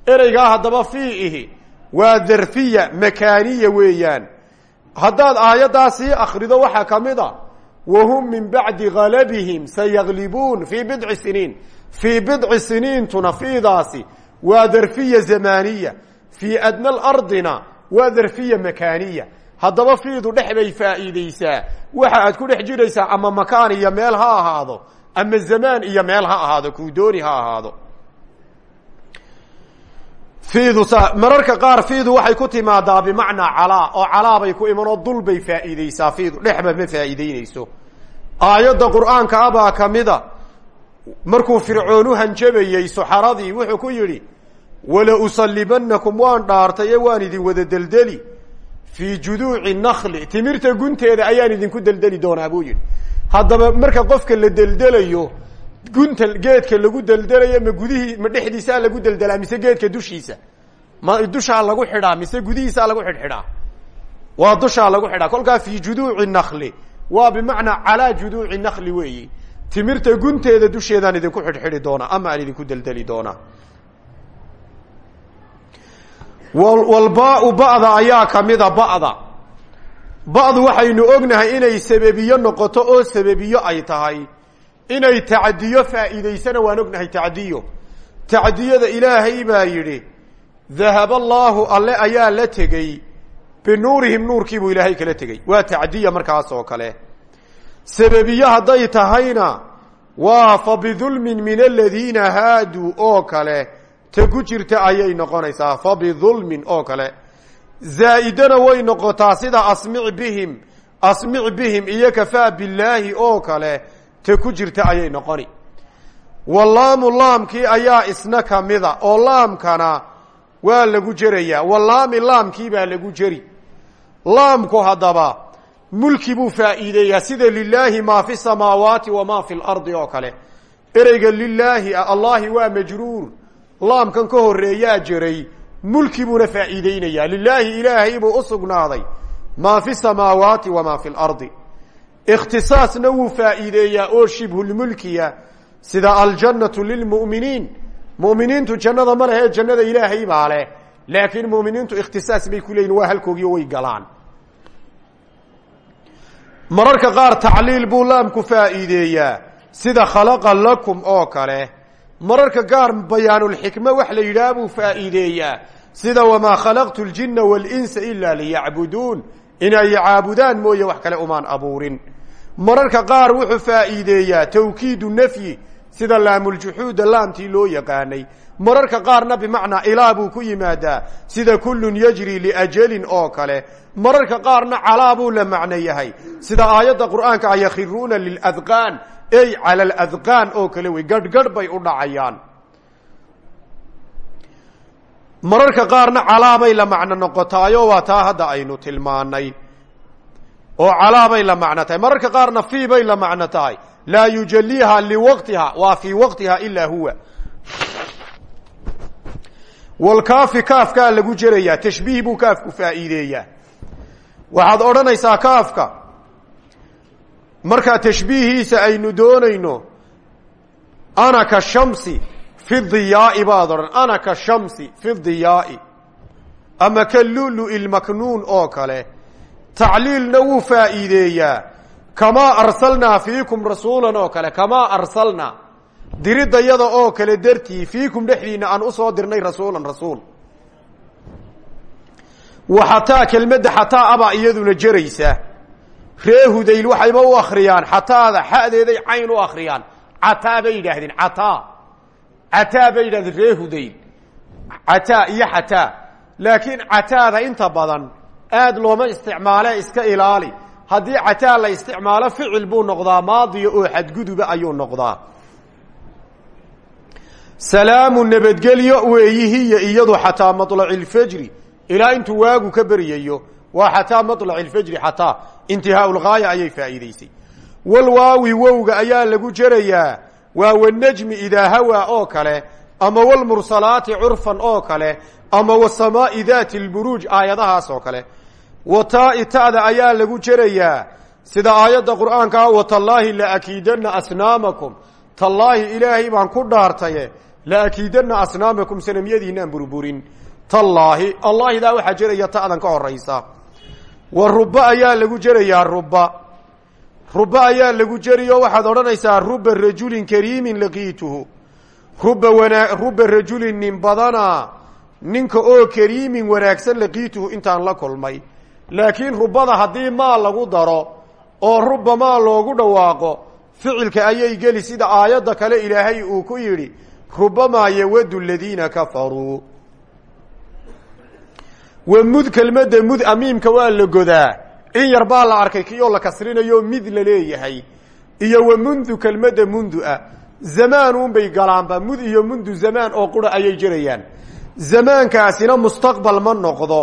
Ereygaa haddaba fiihi waa darfiya makaaniya weeyaan. Haddaad aayaddaa sii akrido waxaa ka mid a wahum min bacdi galabihim sayaglibuun fii bidci siniin. Fii bidci siniintuna fiidaasi waa darfiya zamaaniya. Fii adna alardina waa darfiya makaaniya. Haddaba fiidu dhex bay faa'iideysaa waxa aad ku dhex jiraysaa ama makaan iyo meel ha ahaado ama zamaan iyo meel ha ahaado kuu dooni ha ahaado. Fiidu sa mararka qaar fiidu waxay ku timaadaa bimacnaa calaa oo calaa bay ku iman oo dul bay faa'iideysaa fiidu dhexba ma faa'iideyneyso aayadda qur'aanka ah baa ka mida markuu fircoon u hanjabayey suxaradii wuxuu ku yidhi wala usalibanakum waan dhaartay ee waan idin wada deldeli fii juduuci nakli timirta gunteeda ayaan idinku deldeli doonaa buu yidhi haddaba marka qofka la deldelayo gunta geedka lagu deldelayo ma gudihii ma dhexdiisaa lagu deldelaa mise geedka dushiisa? Ma dushaa lagu xidhaa mise gudihiisaa lagu xidhxidhaa? Waa dushaa lagu xidhaa. Kolkaa fi juduuci nakli waa bimacnaa calaa juduuci nakli weeyi. Timirta gunteeda dusheedaan idinku xidhxidhi doonaa ama aan idinku deldeli doonaa walbaau ba'da ayaa kamida ba'da ba'du waxaynu ognahay inay sababiyo noqoto oo sababiyo ay tahay. Inay tacdiyo faa'iidaysana waan ognahay tacdiyo. Tacdiyada ilaahay baa yidhi dahab allaahu alle ayaa la tegey. Binuurihim nuurkiibuu ilaahay kala tegey. Waa tacdiya markaas oo kale. Sababiyo hadday tahayna waa fa bidulmin min aladiina haaduu oo kale. Ta ku ayay noqonaysaa fa bidulmin oo kale zaa'idana way noqotaa sida asmic bihim asmic bihim iyo kafaa billaahi oo kale ta ku jirta ayay noqoni. Walaamu laamkii ayaa isna kamida oo laamkana waa lagu jerayaa. Walaami laamkii baa lagu jeri. Laamku haddaba mulki buu faa'iideeyaa sida lilaahi maa fi samaawaati wamaa fi lardi oo kale. Ereyga lilaahi ah allahi waa majruur. Laamkan ka horeeyaa jiray mulki buuna faa'iideynayaa lilaahi ilaahay buu u sugnaaday. Maa fi samaawaati wamaa fi lardi ikhtisaasna wuu faa'iideeyaa oo shibhulmulkiya sida aljannatu lilmu'miniin. Mu'miniintu jannada ma lehe jannada ilaahay baa leh. Laakiin mu'miniintu ikhtisaas bay ku leeyihiin waa halkoogiyo way galaan. Mararka qaar tacliil buu laamku faa'iideeyaa. Sida khalaqa lakum oo kale mararka qaar bayaanulxikme wax la yidhaah buu faa'iideeyaa. Sida wamaa khalaqtu ljinna walinsa ilaa liyacbuduun. Inay caabudaan mooye wax kale umaan abuurin. Mararka qaar wuxuu faa'iideeyaa tawkiidu nafyi sida laamuljuxuuda laamtii loo yaqaanay. Mararka qaarna bimacnaa ilaa buu ku yimaadaa sida kullun yajri liajalin oo kale. Mararka qaarna calaa buu la macno yahay sida aayadda qur'aanka a yakhiruuna liladqaan ey cala aladqaan oo kale wey garhgarh bay u dhacayaan. Mararka qaarna calaabay la macno noqotaayo waa taa hadda aynu tilmaanay. Oo calaabay la macno tahay. Mararka qaarna fii bay la macno tahay. Laa yujaliiha liwaqtiha waa fii waqtiha ilaa huwa. Walkaafi kaafkaa lagu jerayaa tashbiih buu kaafku faa'iideeyaa. Waxaad odhanaysaa kaafka markaa tashbiihiisa aynu doonayno ana ka shamsi fi diyaai baad odhan ana ka shamsi fi diyaai. Ama ka lulu ilmaknuun oo kale tacliilna wuu faa'iideeyaa. Kamaa arsalnaa fiikum rasuulan oo kale kamaa arsalnaa. Diridayada oo kale dartii fiikum dhexdiina aan u soo dirnay rasuulan rasuul. Wa xataa kelmadda xataa abaa iyaduna jeraysa ree hudayl waxayba u akriyaan xataada xadeeday cayn u akriyaan cataa bay yidhaahdeen cataa. Cataa bay yidhahdeen ree iyo xataa. Laakiin cataada inta badan aad looma isticmaale iska ilaali. Haddii cataa la isticmaalo ficil buu noqdaa maadiya oo xadguduba ayuu noqdaa. Salaamu nabadgelyo weeyihiyo iyadu xataa malaci اlfajri ilaa intuu waagu ka beryayo waa xataa malaci اlfajri xataa intihaa lgaaya ayay faa'iideysay walwaawi wowga ayaa lagu jerayaa waa wanajmi idaa hawaa oo kale ama wlmursalaati curfan oo kale ama wasamaai daati اlburuuj aayadahaas oo kale. Wataai ta'da ayaa lagu jerayaa sida aayadda qur'aanka ah watallaahi laakiidanna asnaamakum. Tallaahi ilaahay baan ku dhaartaye laakiidanna asnaamakum sanamyadiinaan burburin. Tallaahi allahidaa waxaa jeraya ta'dan ka horaysa wa ruba ayaa lagu jerayaa ruba ruba ayaa lagu jeriyo waxaad odhanaysaa ruba rajulin kariimin laqiituhu. Ruba wana ruba rajulin nin badana ninka oo kariimin wanaagsan laqiituhu intaan la kulmay. Laakiin rubada haddii maal lagu daro oo ruba maal loogu dhawaaqo ficilka ayay geli sida aayadda kale ilaahay uu ku yidhi rubamaa yawadu ladiina kafaruu wa mud kelmadda mud amiimka waa la godaa. In yar baa la arkay kiyoo la kasrinayo mid la leeyahay. Iyo wa mundu kelmadda mundu-a zamaanuun bay galaanba mud iyo mundu zamaan oo qura ayay jirayaan. Zamaankaasina mustaqbal ma noqdo.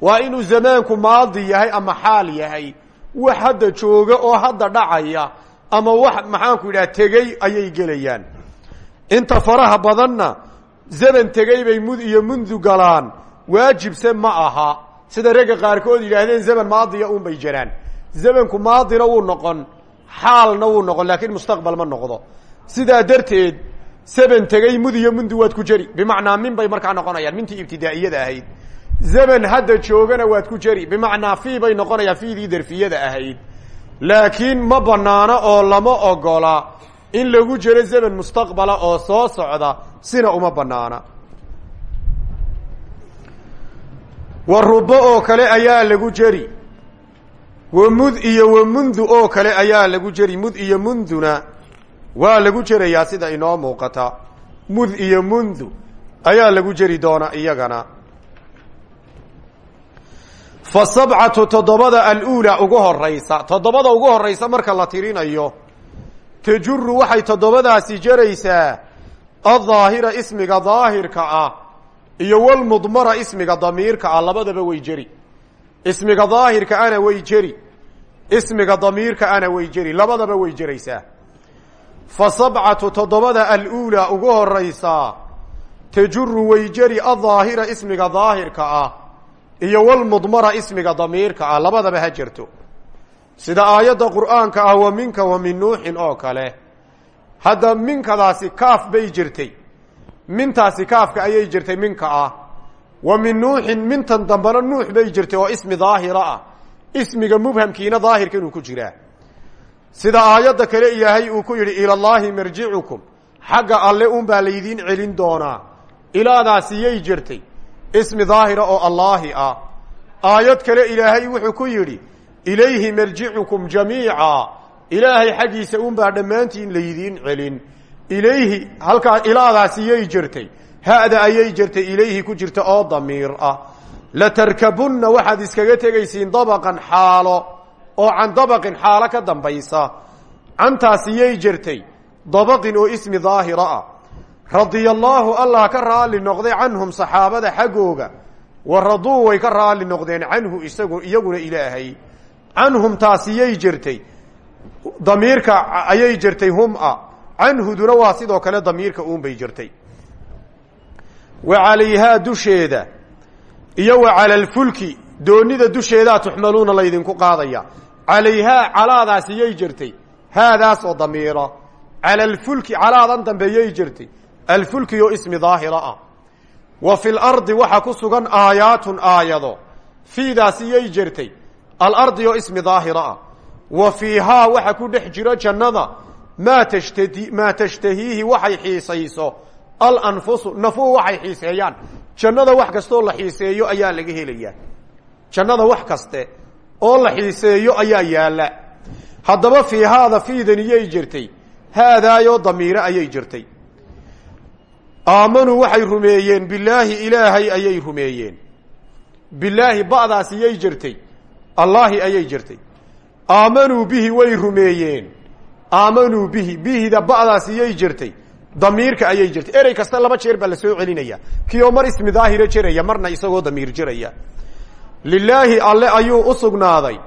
Waa inuu zamaanku maadi yahay ama xaal yahay. Wax hadda jooga oo hadda dhacaya ama wax maxaanku yidhaha tegey ayay gelayaan. Inta faraha badanna zaman tegey bay mud iyo mundu galaan waajibse ma aha. Sida ragga qaarkood yidhaahdeen zaman maadiya un bay jiraan. Zamanku maadina wuu noqon xaalna wuu noqon laakiin mustaqbal ma noqdo. Sidaa darteed zaman tegey mud iyo mundu waad ku jeri bimacnaa min bay markaa noqonayaan mintii ibtidaa'iyada ahayd. Zaman hadda joogana waad ku jeri bimacnaa fii bay noqonayaan fiidii darfiyada ahayd. Laakiin ma banaano oo lama ogola in lagu jero zaman mustaqbala oo soo socda sina uma banaana wa rubo oo kale ayaa lagu jeri wa mud iyo wa mundu oo kale ayaa lagu jeri mud iyo munduna waa lagu jerayaa sida inoo muuqata. Mud iyo mundu ayaa lagu jeri doona iyagana. Fa sabcatu toddobada aluulaa ugu horaysa toddobada ugu horaysa marka la tirinayo tajuru waxay toddobadaasi jeraysaa addaahira ismiga daahirka ah iyo walmudmara ismiga damiirka ah labadaba way jeri. Ismiga daahirka ana way jeri. Ismiga damiirka ana way jeri. Labadaba way jeraysaa. Fa sabcatu toddobada aluulaa ugu horaysaa tajuru way jeri addaahira ismiga daahirka ah iyo walmudmara ismiga damiirka ah. Labadaba ha jerto sida aayadda qur'aanka ah wa minka wa min nuuxin oo kale hadda minkadaasi kaaf bay jirtay mintaasi kaafka ayay jirtay minka ah. Wa min nuuxin mintan dambena nuux bay jirtay oo ismi daahira ah. Ismiga mubhamkiina daahirka inuu ku jiraa sida aayadda kale ilaahay uu ku yidhi ilallaahi marjicukum xagga alle unbaa laydiin celin doonaa. Ilaadaasi yay jirtay. Ismi daahira oo allaahi ah. Aayad kale ilaahay wuxuu ku yidhi ilayhi marjicukum jamiica. Ilaahay xaggiisa unbaa dhammaantiin laydiin celin ilayhi halkaa ilaadaasi yay jirtay. Hada ayay jirtay ilayhi ku jirta oo damiir ah. Latarkabunna waxaad iskaga tegaysiin dabaqan xaalo oo can dabaqin xaalo ka dambaysa. Cantaasi yay jirtay dabaqin oo ismi daahira ah. Radia allaahu allah ka raali noqday canhum saxaabada xaggooga wa raduu way ka raali noqdeen canhu isagu iyaguna ilaahay. Canhum taasi yay jirtay damiirka ayay jirtay hum a canhuduna waa sidoo kale damiirka uunbay jirtay. Wa calayhaa dusheeda iyo wa cala alfulki doonida dusheedaa tuxmaluuna laydinku qaadaya. Calayhaa calaadaasi yay jirtay. Haadaas oo damiira. Cala alfulki calaadan dambeeyay jirtay. Alfulki oo ismi daahira ah. Wa fi lardi waxaa ku sugan aayaatun aayado. Fiidaasi yay jirtay. Alardi oo ismi daahira ah. Wa fiihaa waxa ku dhex jiro jannada maa tashtahiihi waxay xiisayso alanfusu nafuhu waxay xiiseeyaan jannada wax kasteoo la xiiseeyo ayaa laga helayaa jannada wax kaste oo la xiiseeyo ayaa yaalla haddaba fiihaada fiidaniyay jirtay haadaayoo damiire ayay jirtay aamanuu waxay rumeeyeen bilaahi ilaahay ayay rumeeyeen bilaahi ba'daasi yay jirtay allaahi ayay jirtay aamanuu bihi way rumeeyeen aamanuu bihi bihida ba'daasi yay jirtay. Damiirka ayay jirtay. Erey kasta laba jeer baa la soo celinaya. Kii oo mar ismi daahira jiraya marna isagoo damiir jiraya. Lilaahi alle ayuu u sugnaaday.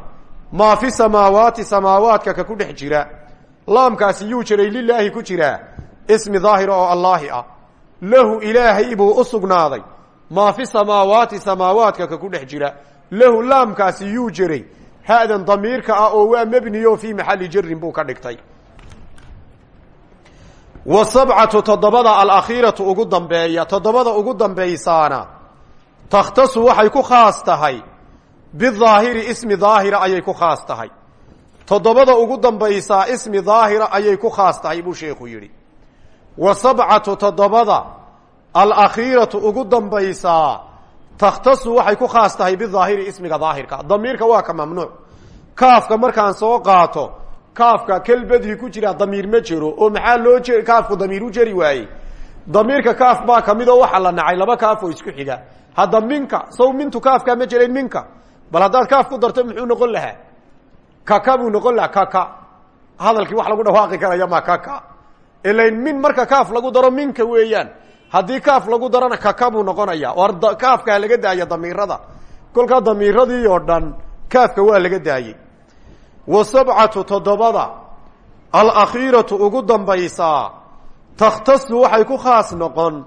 Maa fi samaawaati samaawaadka ka ku dhex jira. Laamkaasi yuu jiray lilaahi ku jiraa ismi daahira oo allaahi ah. Lahu ilaahay buu u sugnaaday. Maa fi samaawaati samaawaadka ka ku dhex jira. Lahu laamkaasi yuu jiray. Haadan damiirka ah oo waa mebniyo fii maxalli jarin buu ka dhigtay wa sabcatu toddobada alakhiiratu ugu dambeeya toddobada ugu dambaysaana takhtasu waxay ku khaas tahay bidaahiri ismi daahira ayay ku khaas tahay. Toddobada ugu dambaysaa ismi daahira ayay ku khaas tahay buu sheekhu yidhi. Wa sabcatu toddobada alakhiiratu ugu dambaysaa takhtasu waxay ku khaas tahay bidaahiri ismiga daahirka damiirka waa ka mamnuuc. Kaafka markaan soo qaato kaafka kelbadii ku jira damiir ma jiro oo maxaa loo je kaafku damiir u jeri waayey. Damiirka kaaf baa ka mid oo la nacay laba kaaf oo isku xiga. Hadda minka saw mintu kaafkaa ma jirayn minka. Bal haddaad kaaf darto muxuu noqon lahaa? Kaka buu noqon lahaa kaka. Hadalkii wax lagu dhawaaqi karaya ma kaka. Ilain min marka kaaf lagu daro minka weeyaan. Haddii kaaf lagu darona kaka buu noqonaya or kaafkaa laga daaya damiirada kolkaa damiiradii oo dhan kaafka waa laga daayey wa sabcatu toddobada. Alakhiiratu ugu dambaysaa takhtasu waxay ku khaas noqon.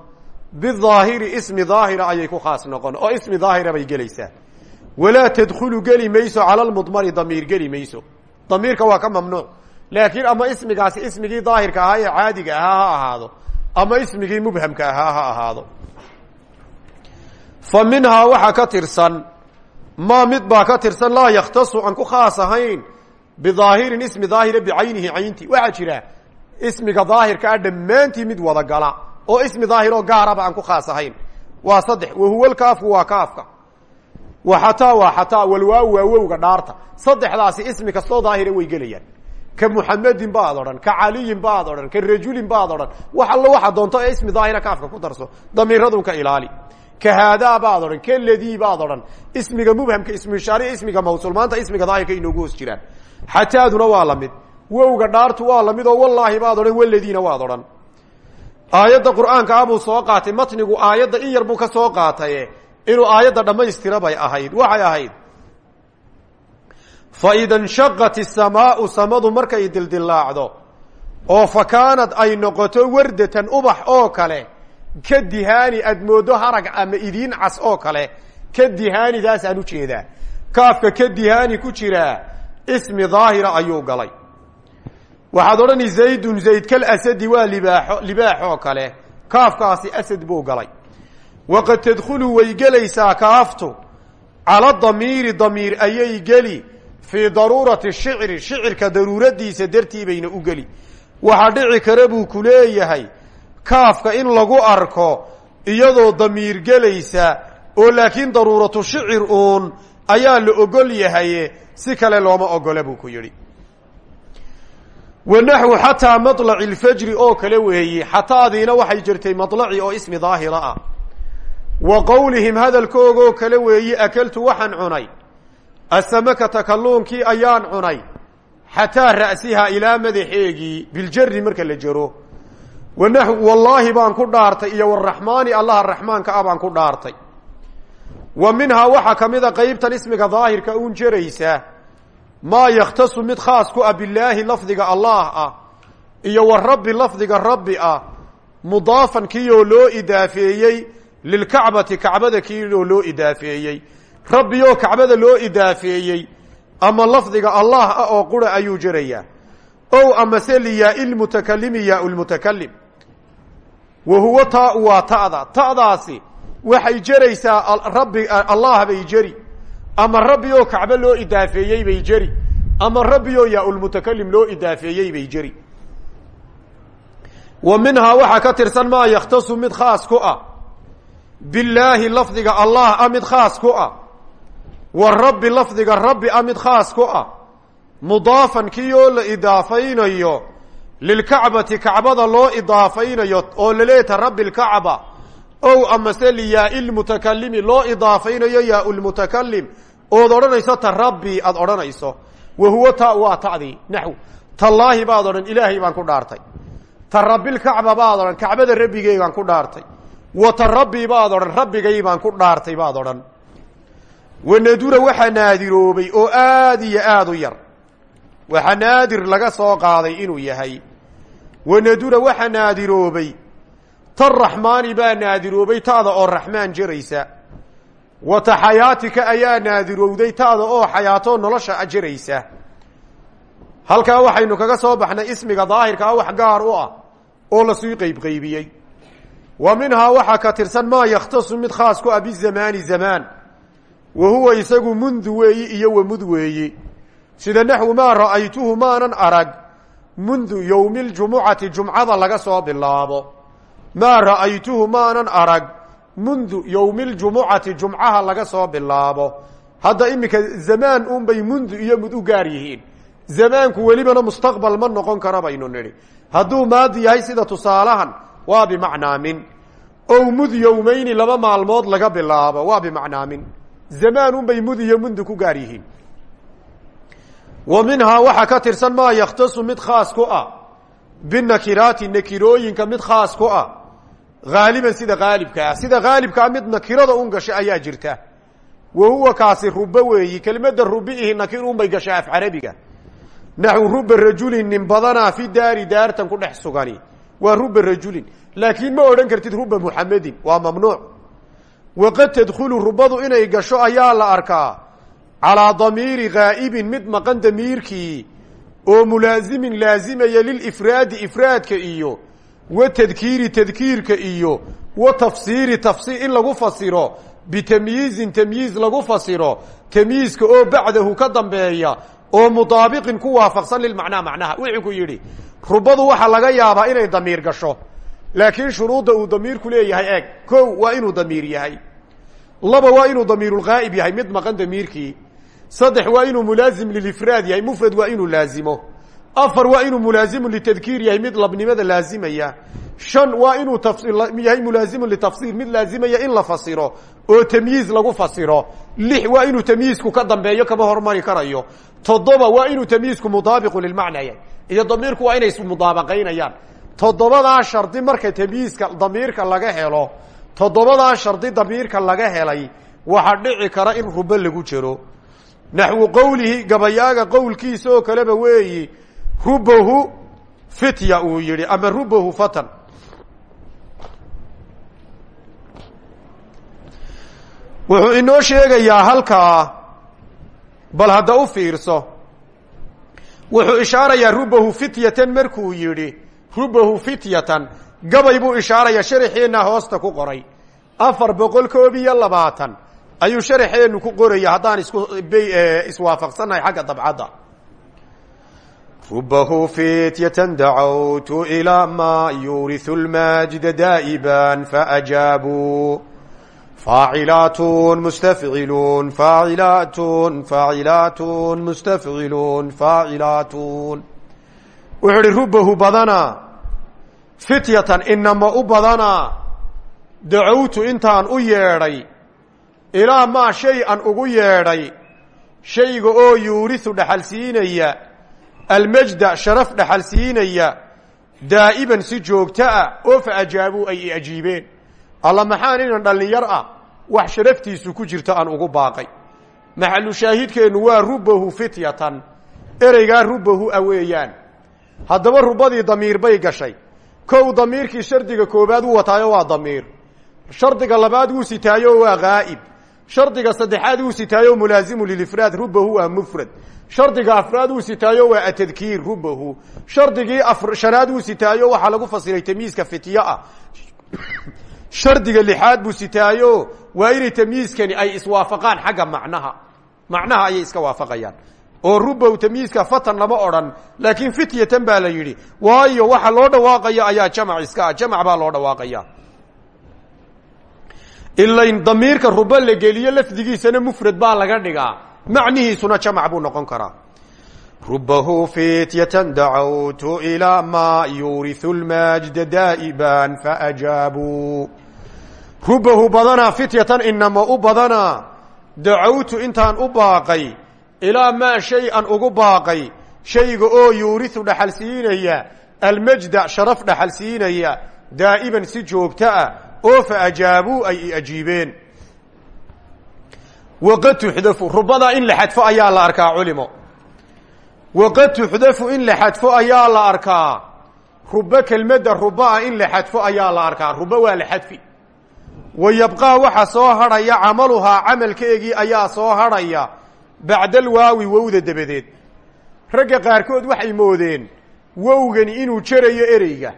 Bidaahiri ismi daahira ayay ku khaas noqon. Oo ismi daahira bay gelaysaa walaa tadkhulu geli mayso. Cala lmudmari damiir geli mayso. Damiirka waa ka mamnuuc. Laakiin ama ismigaasi ismigii daahirka ahaa ee caadiga ahaa ha ahaado ama ismigii mubhamka ahaa ha ahaado. Fa minhaa waxaa ka tirsan. Maa mid baa ka tirsan laa yakhtasu aan ku khaas ahayn bidaahirin ismi daahira bicaynihi caynti waxaa jira ismiga daahirka ah dhammaantii mid wada gala oo ismi daahir oo gaaraba aan ku khaas ahayn waa saddex wahuwa lkaafku waa kaafka wa xataa waa xataa walwaaw waa wowga dhaarta saddexdaasi ismi kastoo daahira way gelayaan ka muxamedin baad odhan ka caliyin baad odhan ka rajulin baad odhan wax allo waxa doonto ee ismi daahira kaafka ku darso damiiradun ka ilaali ka haadaa baad odhan ismiga mubhamka ismu ishaariya ismiga mawsuul maanta jiraan xataaduna waa la mid. Wowga dhaartu waa la mid oo wallaahi baad odhan waladiina waad odhan aayadda qur'aanka ah soo qaatay matnigu aayadda in yar buu ka soo qaataye inuu aayadda dhammaystira bay ahayd waxay ahayd. Fa ida inshaqat isamaau samadu markay dildillaacdo oo fa kaanad ay noqoto wardatan ubax oo kale ka dihaani aad mooddo harag ama idiin cas oo kale ka dihaanidaasaan u jeedaa kaafka ka dihaani ku jiraa ismi daahira ayuu galay. Waxaad odhani zaydun zayd kal asadi waa libaaxo libaax oo kale. Kaafkaasi asad buu galay. Waqad tadkhulu way gelaysaa kaaftu. Cala damiiri damiir ayay geli. Fii daruurati shicri shicirka daruuradiisa dartii bayna u geli. Waxaa dhici kara buu ku leeyahay kaafka in lagu arko iyadoo damiir gelaysa oo laakiin daruuratu shicir uun ayaa la ogol yahaye si kale looma ogola buu ku yidhi. Wanaxwu xataa maطlaci lfajri oo kale weeye xataadiina waxay jirtay maطlaci oo ismi daahira ah. Wa qowlihim hadalkoogoo kale weeye akaltu waxaan cunay. Asamakata kalluunkii ayaan cunay. Xataa ra'sihaa ilaa madaxeegii biljari marka la jaro. Wanaxw wallaahi baan ku dhaartay iyo waraxmaani allaha raxmaanka ah baan ku dhaartay wa minhaa waxaa ka mida qeybtan ismiga daahirka uun jeraysa maa yakhtasu mid khaas ku ah bilaahi lafdiga allah ah iyo wa rabbi lafdiga rabbi ah mudaafan kiioo loo idaafeeyey lilkacbati kacbada kiioo loo idaafeeyey. Rabbi oo kacbada loo idaafeeyey ama lafdiga allah ah oo qura ayuu jerayaa ow amase liyaai lmutakalimi yaa lmutakalim wa huwa taa waa ta'da ta'daasi waxay jeraysaa rabbi allah bay jeri ama rabbi oo kacbe loo idaafeeyey bay jeri ama rabbi oo yaa-ulmutakalim loo idaafeeyey bay jeri wa minhaa waxaa ka tirsan maa yakhtasu mid khaas ku ah. Billaahi lafdiga allah a mid khaas ku ah. Wa rabbi lafdiga rabbi a mid khaas ku ah. Mudaafan kii oo la idaafaynayo lilkacbati kacbada loo idaafaynayo oo laleeta rabbi lkacba ow amase liyaai lmutakalimi loo idaafaynayo yaa lmutakalim ood odhanayso ta rabbi aad odhanayso. Wa huwa ta waa ta'dii naxw tallaahi baad odhan ilaahay baan ku dhaartay. Ta rabbilkacba baad odhan kacbada rabbigay baan ku dhaartay. Wa ta rabbi baad odhan rabbigay baan ku dhaartay baad odhan. Wanadura waxaa naadiroobay oo aad iyo aad u yar. Waxaa naadir laga soo qaaday inuu yahay. Wanadura waxaa naadiroobay ta raxmaani baa naadiroobay taada oo raxmaan jeraysa wa ta xayaatika ayaa naadirowday taada oo xayaatoo nolosha jeraysa halkaa waxaynu kaga soo baxnay ismiga daahirka ah wax gaar u ah oo la sii qeybqeybiyey wa minhaa waxaa ka tirsan maa yakhtasu mid khaas ku ah bizamaani zamaan. Wa huwa isagu mundu weeyi iyo wamud weeyi. Sida naxwu maa ra'aytuhu maanan arag. Mundu yowmi ljumucati jumcada laga soo bilaabo maa ra'aytuhu maanan arag mundu yowmi ljumucati jumcaha laga soo bilaabo hadda iminka zamaan unbay mundu iyo mud u gaar yihiin zamaanku welibana mustaqbal ma noqon kara baynu nidhi hadduu maadi yahay sida tusaalahan waa bimacnaa min ow mud yowmeyni laba maalmood laga bilaabo waa bimacnaa min zamaan unbay mud iyo mundu ku gaar yihiin wa minhaa waxaa ka tirsan maa mid khaas ku haaliban sida haalibka ah. Sida haalibkaa mid nakirada un gasha ayaa jirta. Wa huwa kaasi rubo weeyi kelimada rubiihi nakir unbay gashaa af carabiga. Naxwu ruba rajulin nin badanaa fi daari daartan ku dhex sugani. Waa ruba rajulin. Laakiin ma odhan kartid ruba muxamedin waa mamnuuc. Waqad tadkhulu rubadu inay gasho ayaa la arkaa. Calaa damiiri ghaa'ibin mid maqan damiirkii oo mulaasimin laasimaya lilifraadi ifraadka iyo wa tadkiiri tadkiirka iyo wa tafsiiri tafsiir in lagu fasiro bitamyiizin tamyiiz lagu fasiro tamyiizka oo bacdahu ka dambeeya oo mudaabiqin ku waafaqsan lilmacnaa macnaha. Wuxuu ku yidhi rubadu waxaa laga yaabaa inay damiir gasho laakiin shuruudda uu damiirku leeyahay eeg kow waa inuu damiir yahay. Laba waa inuu damiirulghaa'ib yahay mid maqan damiirkii. Saddex waa inuu mulaasim lilifraad yahay mufrad waa inuu laazimo afar waa inuu mulaazimu litadkiir yahay mid labnimada laazimaya. Shan waa inuu yahay mulaazimu litafsiir mid laazimaya in la fasiro oo tamyiiz lagu fasiro. Lix waa inuu tamyiizku ka dambeeyo kama hormari karayo. Toddoba waa inuu tamyiizku mudaabiqu lilmacna yahay iyo damiirku waa inay ismudaabaqaynayaan toddobadaa shardi marka tamyiizka damiirka laga helo toddobadaa shardi damiirka laga helay waxaa dhici kara in rubo lagu jiro. Naxwu qowlihi gabayaaga qowlkiisa oo kaleba weeyi rubahu fitya uu yihi ama rubahu fatan. Wuxuu inoo sheegayaa halkaa bal hadda u fiirso wuxuu ishaarayaa rubahu fityatan markuu yidhi rubahu fityatan gabay buu ishaarayaa sharaxeenna hoosta ku qoray. Afar boqol koob labaatan ayuu sharaxeenu ku qoraya haddaan isku iswaafaqsannahay xagga dabcadda dacawtu ilaa maa yuuriu lmaajida daa'iban faajaabuu faacilaatun mustafciluun faacilaatun faacilaatun mustafciluun faacilaatun wuxuu ihi rubahu badanaa fityatan inama u badanaa dacawtu intaan u yeedhay ilaa maa shay an ugu yeedhay shayga oo yuurisu dhaxal siinaya almajda sharaf dhaxal siinaya daa'iban si joogto ah oo fa ajaabuu ay ajiibeen. Alla maxaan inan dhallinyar ah wax sharaftiisu ku jirto aan ugu baaqay. Maxalu shaahidkeennu waa rubahu fityatan ereygaa rubahu a weeyaan. Haddaba rubadii damiir bay gashay. Kow damiirkii shardiga koobaad wuu wataayo waa damiir. Shardiga labaad wuu sitaayo waa ghaa'ib shardiga saddexaad wuu sitaayo mulaazimu lilifraad rubahu waa mufrad. Shardiga afraad wuu sitaayo waa atadkiir rubahu. Shardigii shanaad wuu sitaayo waxaa lagu fasiray tamyiiska fityo [COUGHS] ah shardiga lixaad buu sitaayo waa inay tamyiiskani ay iswaafaqaan xagga macnaha. Macnaha ayay iska waafaqayaan. Oo rubow tamyiiska fatan lama odhan laakiin fityatan baa la yidhi. Waayo waxa loo dhawaaqaya ayaa jamac iska ah jamac baa loo dhawaaqaya ilayn damiirka rubo la geliyo lafdigiisana mufrad baa laga dhigaa macnihiisuna jamac buu noqon karaa rubahu fityatan dacawtu ilaa maa yuuriu lmaajda daa'iban faajaabuu rubahu badanaa fityatan inama u badanaa dacawtu intaan u baaqay ilaa maa shay an ugu baaqay shayga oo yuuriu dhaxal siinaya almajda sharaf dhaxal siinaya daa'iban si joogto ah oo fa ajaabuu ay i ajiibeen. Waqad tuxdafu rubadaa in la xadfo ayaa la arkaa culimo. Waqad tuxdafu in la xadfo ayaa la arkaa. Ruba kelmadda rubaa in la xadfo ayaa la arkaa. Ruba waa la xadfi. Wa yabqaa waxa soo hadhaya camaluhaa camalkeegii ayaa soo hadhaya bacdal waawi wowda dabadeed. Ragga qaarkood waxay moodeen wowgani inuu jerayo ereyga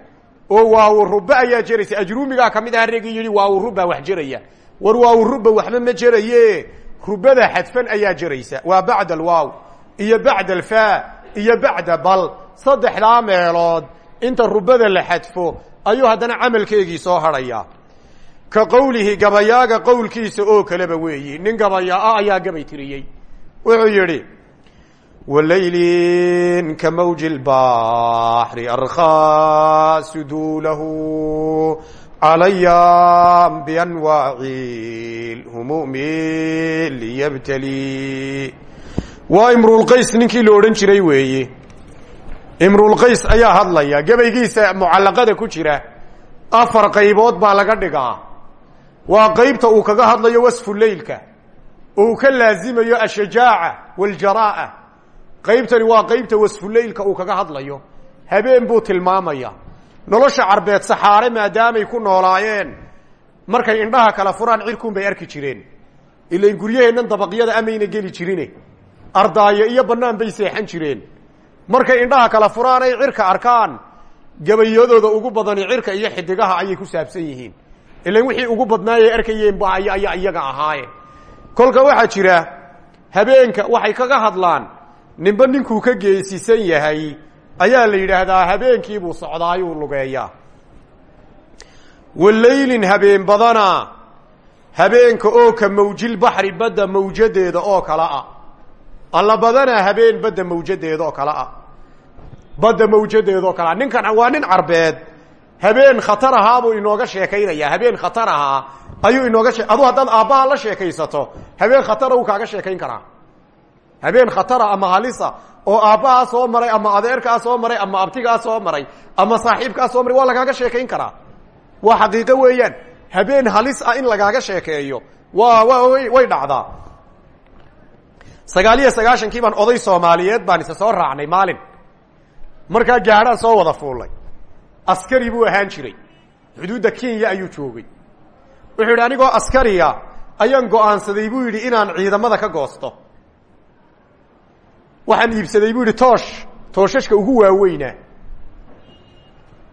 oo waawu ruba ayaa jeraysa ajruumigaa ka mid aha raggii yidhi waawu ruba wax jeraya war waawu ruba waxba ma jeraye rubada xadfan ayaa jeraysa waa bacda alwaaw iyo bacda alfaa iyo bacda bal. Saddexdaa meelood inta rubada la xadfo ayuu haddana camalkeegii soo hadhayaa ka qowlihi gabayaaga qowlkiisa oo kaleba weeyi. Nin gabayaa ayaa gabay tiriyey wuxuu yidhi walaylin ka mawji lbaxri arkhaa suduulahu calaya bianwaaci lhumuumi liyabtali waa imrulqays ninkii la odhan jiray weeye imrulqays ayaa hadlaya gebaygiisa mucallaqada ku jira afar qaybood baa laga dhigaa waa qaybta uu kaga hadlayo wasfu leylka uu ka laazimayo ashajaaca waaljaraa'a qaybtani waa qaybta wasfuleylka uu kaga hadlayo. Habeen buu tilmaamaya. Nolosha carbeed saxaare maadaamay ku noolaayeen. Markay indhaha kala furaan cirkuun bay arki jireen. Ilain guryaheennan dabaqyada amayna geli jirine. Ardaayo iyo bannaan bay seexan jireen. Markay indhaha kala furaan ay cirka arkaan gabayadooda ugu badani cirka iyo xidigaha ayay ku saabsan yihiin. Ilan wixii ugu badnaayay arkayeen ba ay aya iyaga ahaaye. Kolka waxaa jira habeenka waxay kaga hadlaan ninba ninkuu ka geesisan yahay ayaa la yidhaahdaa habeenkiibuu socdaayuu lugeeyaa. Walaylin habeen badana habeenka oo ka mawjil baxri badda mawjadeeda oo kale ah. Alla badanaa habeen badda mawjadeeda oo kale ah. Badda mawjadeeda oo kale ah. Ninkan waa nin carbeed. Habeen khatar ahaabuu inooga sheekaynayaa habeen khatar ahaa ayuu inooga shee adu haddaad aabbaha la sheekaysato habeen khatara uu kaaga sheekayn karaa habeen khatara ama halisa oo aabbahaa soo maray ama adeerkaa soo maray ama abtigaa soo maray ama saaxiibkaa soo maray waa lagaaga sheekayn karaa. Waa xaqiiqo weeyaan. Habeen halis ah in lagaaga sheekeeyo. Waa wa way dhacdaa. Sagaal iyo sagaashankii baan oday soomaaliyeed baan isa soo raacnay maalin. Markaa gaadhaan soo wada fuullay askari buu ahaan jiray. Xuduudda kenya ayuu joogay. Wuxuu yidhi anigoo askariya ayaan go'aansaday buu yidhi inaan ciidamada ka goosto waxaan iibsaday buu yidhi toosh tooshashka ugu waaweynaa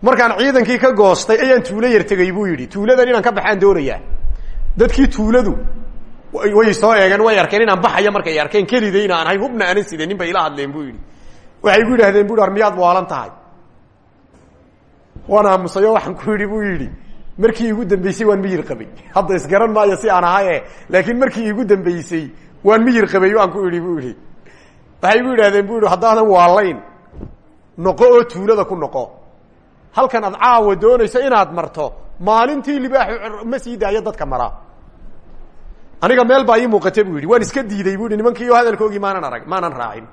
markaan ciidankii ka goostay ayaan tuulo yar tegey buu yidhi. Tuuladan inaan ka baxaan doonayaa dadkii tuuladu way soo eegeen way arkeen inaan baxayo markay arkeen kelidayna aan ahay hubna aanan sidanin bay ila hadleen buu yidhi. Waxay ku yidhahdeen bui ar miyaad waalan tahay? Waan aamusayo waxaan ku yidhi buu yidhi markii igu dambeysay waan miyir qabay. Hadda isgaran maayo si aan ahaye laakiin markii igu dambeysay waan miyir qabay waan ku idhi bu idhi waxay gu yidhahdeen bu ihi haddaadan waalayn noqo oo tuulada ku noqo. Halkan aad caawa doonayso inaad marto maalintii libaaxu ma sii daayo dadka mara. Aniga meel baa ii muuqata bu yidhi. Waan iska diiday bu ihi nimankiio hadalkoogii maanan arag maanan raacin.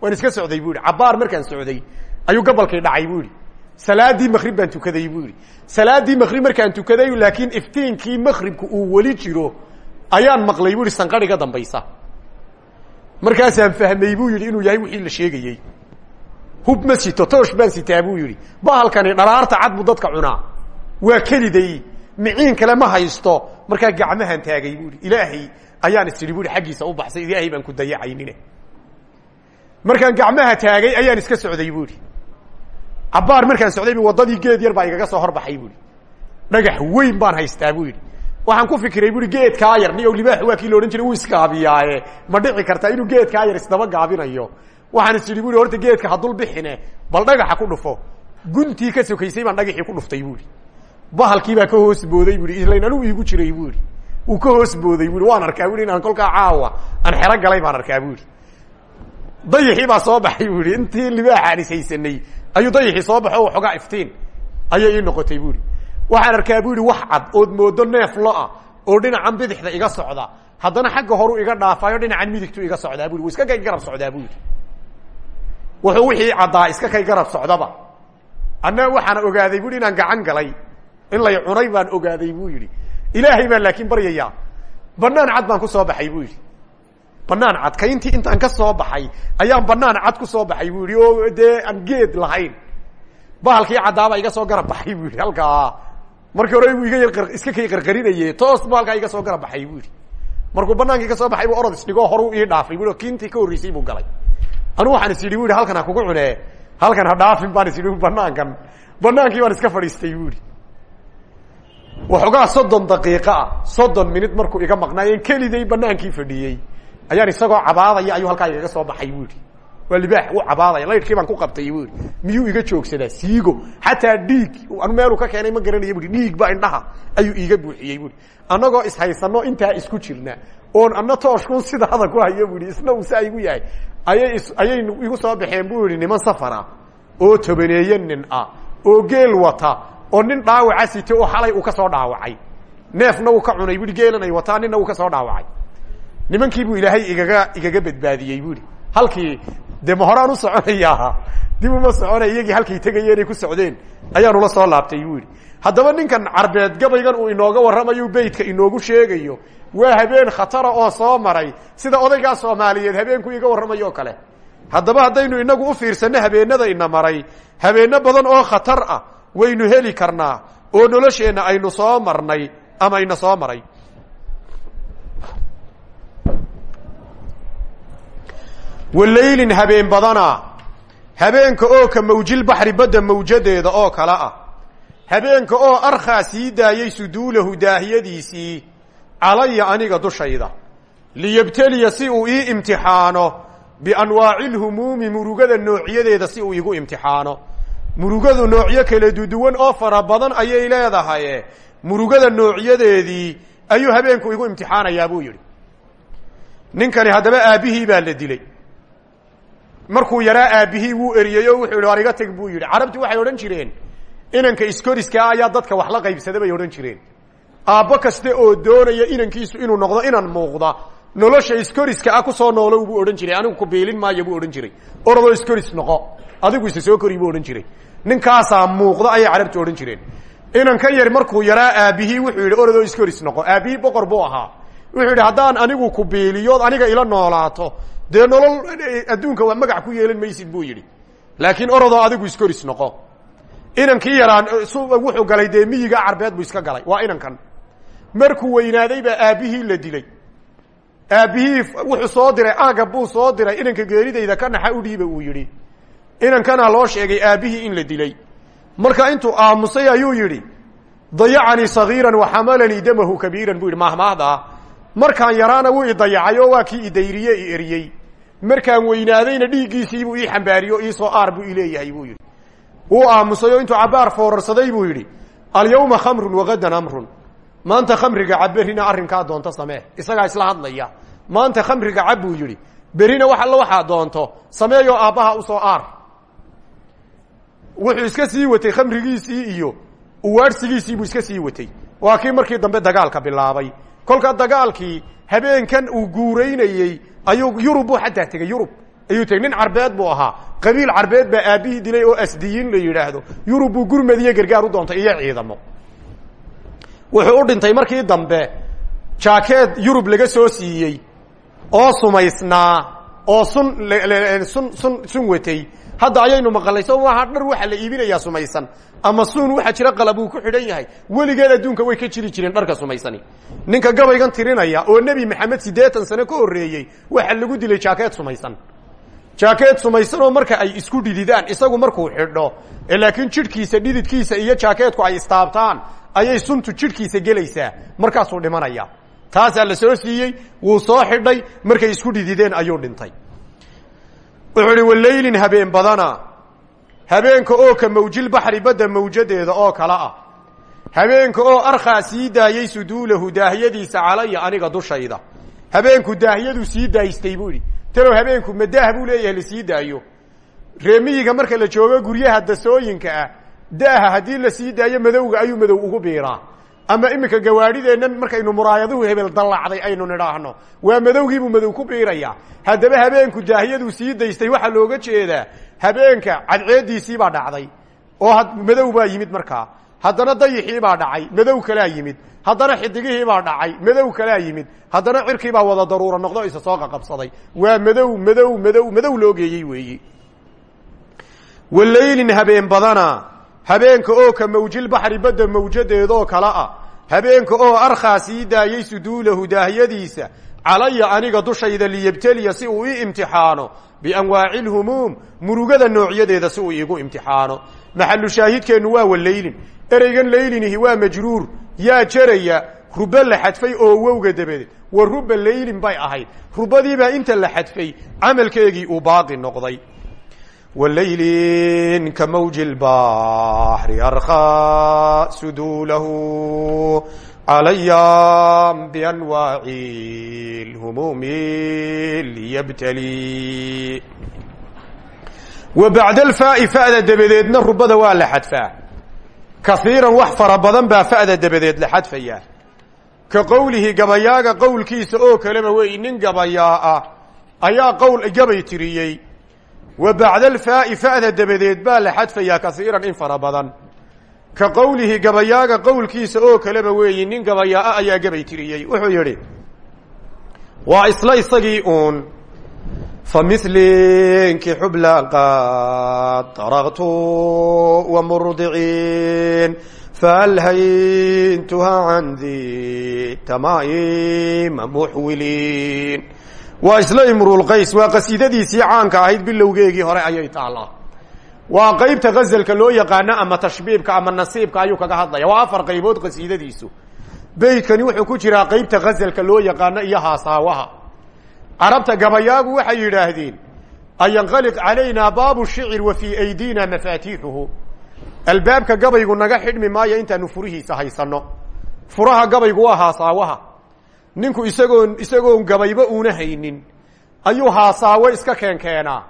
Waan iska socday bu ihi cabbaar markaan socday ayuu gabalkii dhacay bu ihi salaadii makrib baan tukaday bu ihi salaadii makrib markaan tukaday laakiin iftiinkii makribka uu weli jiro ayaan maqlay bu ihi sanqadhiga dambaysa markaasaan fahmay buu yidhi inuu yahay wixii la sheegayey. Hub ma sito toosh baan sitaa buu yidhi. Bahalkani dharaarta cad buu dadka cunaa. Waa keliday miciin kale ma haysto. Markaa gacmahan taagay bu ihi ilaahay ayaan is idhi bu ihi xaggiisa u baxsay ilaahay baan ku dayacaynine markaan gacmaha taagay ayaan iska socday bu ihi cabbaar markaan socday bu waddadii geed yar baa igaga soo horbaxay bu ihi dhagax weyn baan haystaa bu yidhi waxaan ku fikiray bu ihi geedkaa yar niyow libaax waa kii la odhan jiray wuu isgaabiyaaye ma dhici kartaa inuu geedkaa yar isdaba gaabinayo. Waxaan is idhi horta geedka hadul bixine bal dhagaxa ku dhufo. Guntii ka sokaysay baan dhagaxii ku dhuftay bu ihi bahalkii baa ka hoos booday bu ihi islayn anigu iigu jiray bu ihi uu ka hoos booday bu ihi waan arkaa bu ihi inaan kolkaa caawa aan xero galay baan arkaa bu ihi dayixii baa soo baxay bu ihi intii libaaxa aan is haysanay ayuu dayixii soo baxo o xoogaa iftiin ayay ii noqotay bu ihi waxaan arkaa bu ihi wax cad ood moodo neef lo'a oo dhinacan bidixda iga socda. Haddana xagga horu iga dhaafaayo dhinacan midigtu iga socdaa bu ihi iska kay garab socdaa bu ihi wuxuu wixii caddaa iska kay garab socdaba. Anna waxaana ogaaday bu ihi inaan gacan galay. In lay cunay baan ogaaday bu yidhi. Ilaahay baan laakiin baryayaa. Banaan cad baan ku soo baxay bu yidhi. Banaan cad kayntii intaan ka soo baxay ayaan banaan cad ku soo baxay bu yidhi. Oo dee aan geed lahayn. Bahalkii caddaabaa iga soo garab baxay bu yidhi. Halkaa markii hore igu iga yar iska kay qarqarinaye toos bu halkaa iga soo garab baxay bu yidhi. Markuu banaankii ka soo baxay bu orod isdhigoo horu ii dhaafay bu kiintii ka horreysay buu galay. Anu waxaan is idhi bu yidhi halkan ha kugu cunee halkan ha dhaafin baan is idhi banaankan banaankii baan iska fadhiistay bu yidhi. Waxoogaa soddon daqiiqa ah soddon minut markuu iga maqnaayeen keliday banaankii fadhiyey. Ayaan isagoo cabaadaya ayuu halkaa igaga soo baxay bu yidhi waa libaax u cabaadaya laydhkii baan ku qabtay bu yidhi. Miyuu iga joogsadaa? Siigo. Xataa dhiig. Anu meeluu ka keenay ma garanaya bu dhiig ba indhaha. Ayuu iiga buuxiyey buui annagoo ishaysano intaa isku jirna oon ana tooshkun sidaada ku hayo bu yidhi. Isna uu saa igu yahay. Ayay ayay igu soo baxeen bu yidhi niman safara oo tobaneeye nin ah oo geel wata oo nin dhaawaca site oo xalay uu ka soo dhaawacay. Neefna uu ka cunay buui geelan ay wataa ninna uu ka soo dhaawacay. Nimankii buu ilaahay igaga igaga badbaadiyey buui halkii dee ma horaan u soconayaa dib uma soconay iyagii halkay tegayeenay ku socdeen. Ayaanula soo laabtay buu yidhi. Haddaba ninkan carbeed gabaygan uu inooga warramayo beytka inoogu sheegayo. Waa habeen khatara oo soo maray. Sida odaygaa soomaaliyeed habeenku iga warramayo kale. Haddaba haddaynu inagu u fiirsanno habeenada ina maray. Habeenno badan oo khatar ah waynu heli karnaa. Oo nolosheenna aynu soo marnay ama ina soo maray walaylin habeen badana. Habeenka oo ka mawjilbaxri badda mawjadeeda oo kale ah. Habeenka oo arkhaa sii daayey suduulahu daahiyadiisii. Calaya aniga dushayda. Liyabteliya si uu ii imtixaano bianwaaci lhumuumi murugada noocyadeeda si uu igu imtixaano. Murugadu noocyo kala duduwan oo fara badan ayay leedahay. Murugada noocyadeedii ayuu habeenku igu imtixaanayaa buu yidhi. Ninkani haddaba aabbihii baa la dilay markuu yaraa aabbihii wuu eriyey oo wuxuu yidhi war teg buu yidhi. Carabtu waxay odhan jireen inanka iskoriskaa ayaa dadka wax la qaybsada bay odhan jireen. Aabbo kasta oo doonaya inankiisu inuu noqdo inan muuqda nolosha iskoriska ah ku soo noolow buu odhan jiray. Anigu kubiilin maayo buu odhan jiray. Orodoo iskoris noqo adigu isa soo kori buu odhan jiray. Ninkaasaa muuqda ayay carabtu odhan jireen. Inanka yar markuu yaraa aabbihii wuxuu yidhi orodoo iskoris noqo. Aabbihii boqor buu ahaa. Wuxuu yidhi haddaan anigu kubiiliyood aniga ila noolaato dee nolol adduunka waa magac ku yeelan maysid buu yidhi. Laakiin orodoo adigu iskoris noqo. Inankii yaraan wuxuu galay dee miyiga carbeed buu iska galay. Waa inankan. Markuu weynaaday baa aabbihii la dilay. Aabbihii wuxuu soo diray agab buu soo diray inanka geeridayda ka naxa u dhiiba uu yidhi. Inankana loo sheegay aabbihii in la dilay. Marka intuu aamusay ayuu yidhi dayacanii sagiiran waxamalanii damahu kabiiran buu yidhi. Mahmaahdaa markaan yaraana wuu idayacay oo waa kii idayriye i eriyey markaan weynaadayna dhiiggiisiibuu ii xambaariyo iisoo aar buu ileeyahay buu yidhi. Wuu aamusay oo intuu cabaar foorarsaday buu yidhi alyawma khamrun wagadan amrun. Maanta khamriga cab berrina arrinkaa doonto samee isagaa isla hadlaya. Maanta khamriga cab buu yidhi berrina wax alla waxaa doonto sameeyoo aabbaha u soo aar. Wuxuu iska sii watay khamrigiisii iyo uwaadhsigiisii buu iska sii watay. Waa kii markii dambe dagaalka bilaabay. Kolka dagaalkii habeenkan uu guuraynayey ayuu yurub buu xataa tegey yurub. Ayuu tegey nin carbeed buu ahaa. Qabiil carbeed baa aabbihii dilay oo asdiyiin la yidhaahdo. Yurub buu gurmadiyo gargaar u doontay iyo ciidamo. Wuxuu u dhintay markii dambe jaakeed yurub laga soo siiyey oo sumaysnaa oo sun sun sun watay hadda ayaynu maqalnay so maaha dhar waxaa la iibinayaa sumaysan. Ama suun waxaa jira qalab uu ku xidhan yahay. Weligeed adduunka way ka jiri jireen dharka sumaysani. Ninka gabaygan tirinaya oo nebi maxamed siddeetan sano ka horreeyey waxaa lagu dilay jaakeed sumaysan. Jaakeed sumaysanoo marka ay isku dhididaan isagu markuu xidho laakiin jidhkiisa dhididkiisa iyo jaakeedku ay istaabtaan ayay suntu jidhkiisa gelaysaa markaasuu dhimanaya. Taasaa la soo siiyey wuu soo xidhay markay isku dhidideen ayuu dhintay wuxuu ihi walaylin habeen badana. Habeenka oo ka mawjilbaxri badda mawjadeeda oo kale ah. Habeenka oo arkhaa sii daayey suduulahu daahiyadiisa calaya aniga dushayda. Habeenku daahiyaduu sii daayistay buu idhi talow habeenku madaah buu leeyahay la sii daayo. Reemiyiga marka la joogo guryaha dasooyinka ah daaha haddii la sii daayo madowga ayuu madow ugu biiraa ama iminka gawaadhideennan markaynu muraayaduhu hebel dallacday aynu nidhaahno. Waa madowgiibuu madow ku biiraya. Haddaba habeenku daahiyaduu sii daystay waxaa looga jeedaa habeenka cadceediisiibaa dhacday. Oo madow baa yimid markaa haddana dayixiibaa dhacay madow kalaa yimid. Haddana xidigihiibaa dhacay madow kalaa yimid. Haddana cirkiibaa wada daruura noqdo isa soo qaqabsaday. Waa madow madow madow madow loo geeyey weeyi. Walaylin habeen badana habeenka oo ka mawjilbaxri badda mawjadeedoo kale ah. Habeenka oo arkhaa sii daayey suduulahu daahiyadiisa calaya aniga dushayda liyabteliya si uu ii imtixaano. Bianwaaci lhumuum murugada noocyadeeda si uu iigu imtixaano. Maxalu shaahidkeennu waa walaylin ereygan laylinihi waa majruur. Yaa jaraya ruba la xadfay oo wowga dabadeed wa ruba laylin bay ahayd. Rubadiibaa inta la xadfay camalkeegii uu baaqi noqday wlaylin ka mawji اlbaxri arkhaa suduulahu calaya bianwaaci lhumuumi liyabtali wa bacda alfaai fa'da dabadeedna rubada waa la xadfaa kaiiran wax fara badan baa fa'da dabadeed la xadfayaa ka qowlihi gabayaaga qowlkiisa oo kaleba wey nin gabayaa ah ayaa qowl gabay tiriyey wa bacda alfaai fa'da dabadeed baa la xadfayaa kaiiran in fara badan. Ka qowlihi gabayaaga qowlkiisa oo kaleba weeyi nin gabayaa-a ayaa gabay tiriyey. Wuxuu yidhi waa isla isagii uun famithlinki xubla qad daraqtu wamurdiciin faalhayntuha can di tamaima muxwiliin waa isla imrulqays waa qasiidadiisii caanka ahayd bilowgeegii hore ayay taallaa. Waa qaybta gazalka loo yaqaano ama tashbiibka ama nasiibka ayuu kaga hadlaya. Waa afar qaybood qasiidadiisu. Beydkani wuxuu ku jiraa qaybta gazalka loo yaqaano iyo haasaawaha. Carabta gabayaagu waxay yidhaahdeen ayanqaliq calaynaa baabu shicir wa fii aydina mafaatiixuhu. Albaabka gabaygu naga xidhmi maayo intaanu furihiisa haysanno. Furaha gabaygu waa haasaawaha ninku isagoon isagoon gabayba uuna haynin. Ayuu haasaawo iska keenkeenaa.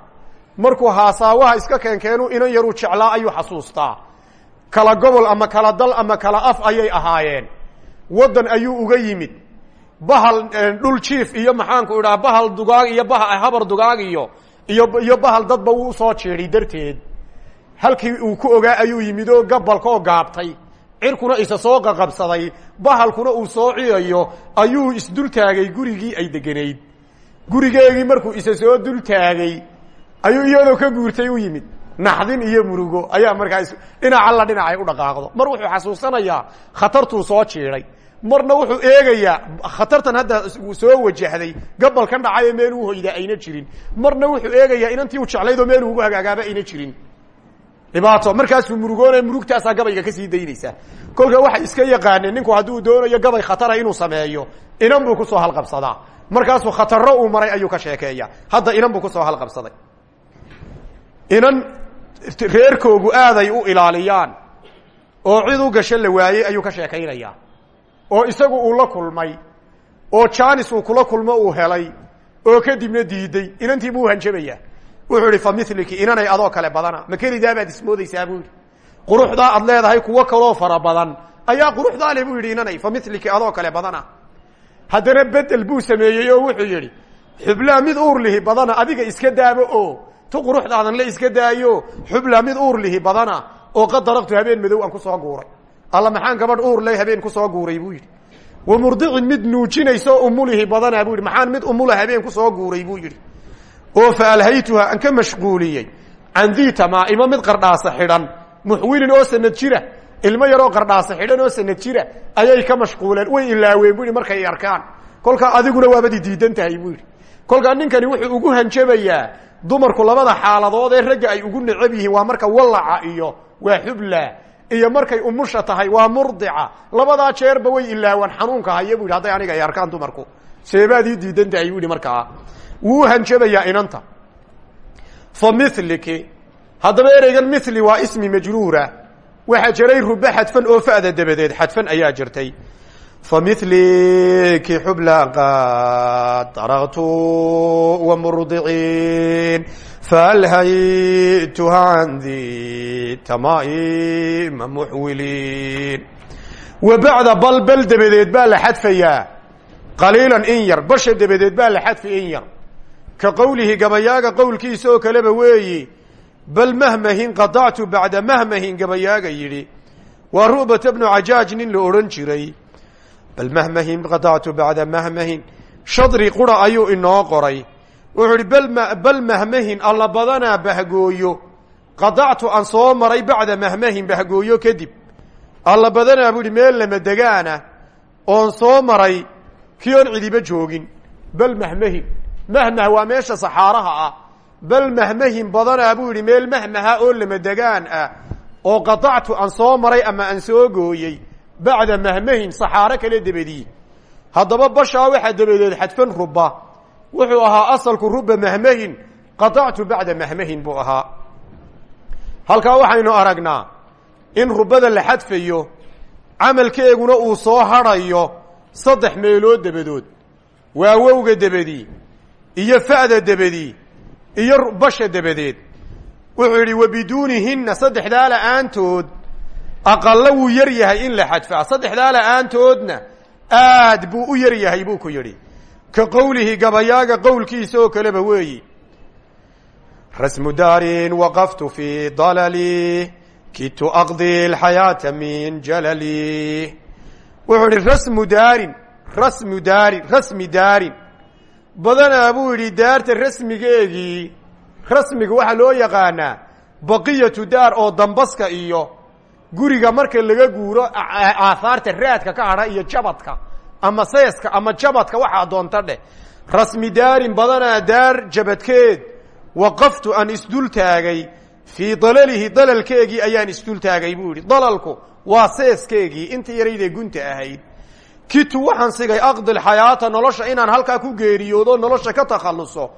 Markuu haasaawaha iska keenkeenu inan yaruu jeclaa ayuu xasuustaa. Kala gobol ama kala dal ama kala af ayay ahaayeen. Waddan ayuu uga yimid. Bahal dhul jiif iyo maxaanku idhaha bahal dugaag iyo ba habar dugaag iyo iyo bahal dadba wuu u soo jeeday darteed. Halkii uu ku ogaa ayuu yimid oo gabalkaoo gaabtay cirkuna isa soo qaqabsaday bahalkuna uu soo ciyayo ayuu isdul taagay gurigii ay deganayd. Gurigeegii markuu isa soo dul taagay ayuu iyadoo ka guurtay u yimid. Naxdin iyo murugo ayaa markaa dhinac alla dhinacay u dhaqaaqdo. Mar wuxuu xasuusanayaa khatartuu soo jiiday. Marna wuxuu eegayaa khatartan hadda soo wajahday gabalkan dhacay meel uu hoydaa ayna jirin. Marna wuxuu eegayaa inantii u jeclaydoo meel ugu hagaagaaba ayna jirin dhibaato markaasuu murugoonaya murugtaasaa gabayga ka sii daynaysa kolka waxay iska yaqaaneen ninku hadduu doonayo gabay khatara inuu sameeyo inan buu ku soo halqabsadaa. Markaasuu khataro uu maray ayuu ka sheekeeya hadda inan buu ku soo halqabsaday. Inan reerkoogu aaday u ilaaliyaan. Oo cid u gasho la waayey ayuu ka sheekaynayaa. Oo isagu uu la kulmay. Oo janis uu kula kulmo uu helay. Oo kadibna diiday. Inantii buu hanjabayaa wuxuu ihi fa miliki inanay adoo kale badana. Ma kelidaabaad ismoodaysaa buu yidhi. Quruxdaa leedahay kuwo kaloo fara badan. Ayaa quruxdaa le buu yidhi inanay fa miliki adoo kale badana. Haddana bedel buu sameeyey oo wuxuu yidhi xublaa mid uur lihi badana adiga iska daabo oo tu quruxdaadan le iska daayo xublaa mid uur lihi badana oo qad habeen madow aan ku soo guuray. Alla maxaan gabadh uur le habeen ku soo guuray buu yidhi. Wa murdicin mid nuujinayso umulihi badana buu yidhi. Maxaan mid umula habeen ku soo guuray buu yidhi oo fa alhaytuha aan ka mashquuliyey. Can dii tamaaimo mid qardhaasa xidhan. Muxwilin oo sanad jira. Ilmo yaroo qardhaasa xidhan oo sanad jira. Ayay ka mashquuleen. Way ilaaween bu markay arkaan. Kolkaa adiguna waabadi diidan tahay buu yidhi kolkaa ninkani wuxuu ugu hanjabayaa dumarku labada xaaladood ee ragga ay ugu necab yihiin. Waa marka wallaca iyo waa xubla. Iyo markay umusha tahay waa murdica. Labadaa jeerba way ilaawaan xanuunka haya bu hadday aniga ay arkaan dumarku. Seebaad ii diidan tahay bu yidhi markaa wuu hanjabayaa inanta. Fa miliki haddaba ereygan mili waa ismi majruura. Waxaa jiray ruba xadfan oo fa'da dabadeed xadfan ayaa jirtay. Fa miliki xubla qad daraqtu wamurdiciin faalhaytuha can di tamaima muxwiliin wa bacda bal bal dabadeed baa la xadfayaa. Qaliilan in yar basha dabadeed baa la xadfi in yar ka qowlihi gabayaaga qowlkiisa oo kaleba weeyi bal mahmahin qadactu bacda mahmahin gabayaaga yidhi. Waa ru'bata bnu cajaaj nin la odhan jiray bal mahmahin qadactu bacda mahmahin shadri qura ayuu inoo qoray. Wuxuu ihi bal mahmahin alla badanaa bahgooyo qadactu aan soo maray bacda mahmahin bahgooyo kadib. Alla badanaa buu ihi meel lama degaana oon soo maray kii oon cidiba joogin bal mahmahin mahmah waa meesha saxaaraha ah. Bal mahmahin badanaa buu yidhi meel mahmaha oo lama degaan ah. Oo qadactu aan soo maray ama aan soo gooyey bacda mahmahin saxaaro kale debadii haddaba bashaa waxaa dabadeed xadfan ruba wuxuu ahaa asalku ruba mahmahin qadactu bacda mahmahin buu ahaa. Halkaa waxaynu aragnaa in rubada la xadfayo camalkeeguna uu soo hadhayo saddex meelood dabadood. Waa wowga debadii iyo fa'da debadii iyo basha dabadeed. Wuxuu yidhi wa biduunihina saddexdaa la'aantood aqallo wuu yar yahay in la xadfaa saddexdaa la'aantoodna aad buu u yar yahay buu ku yidhi. Ka qowlihi gabayaaga qowlkiisa oo kaleba weeyi. Rasmu daarin waqaftu fii dalali kidtu aqdi alxayaata min jalali. Wuxuu idhi rasmu daarin rasmu daarin rasmi badanaa buu yidhi daarta rasmigeegii rasmiga waxaa loo yaqaanaa baqiyatu daar oo dambaska iyo guriga marka laga guuro aahaarta raadka ka hadha iyo jabadka ama seeska ama jabadka waxaa doonta dheh. Rasmi daarin badanaa daar jabadkeed waqaftu aan isdul taagay fii dalalihi dalalkeegii ayaan isdul taagay buu yidhi. Dalalku waa seeskeegii inta yaraydee gunta ahayd kitu waxaan sigay aqdil xayaata nolosha inaan halkaa ku geeriyoodo nolosha ka takhalluso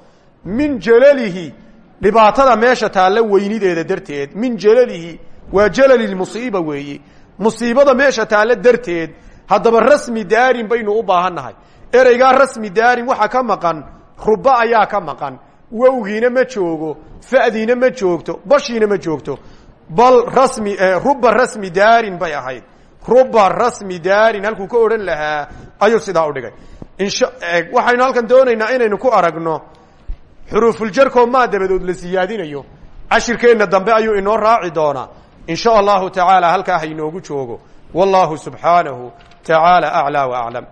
min jalalihi dhibaatada meesha taalla weynideeda darteed min jalalihi waa jalali musiiba weeye musiibada meesha taalla darteed haddaba rasmi daarin baynu u baahannahay. Ereygaa rasmi daarin waxaa ka maqan ruba ayaa ka maqan. Wowgiina ma joogo fa'diina ma joogto bashiina ma joogto. Bal rasmi ruba rasmi daarin bay ahayd ruba rasmi daarin halkuu ka odhan lahaa ayuu sidaa u dhigay. Insha waxaynu halkan doonaynaa inaynu ku aragno xuruufuljarkoo maa dabadood la siyaadinayo. Cashirkeenna dambe ayuu inoo raaci doonaa. In sha allahu tacaala halkaa ha inoogu joogo. Wallahu subxaanahu tacaala aclaa wa aclam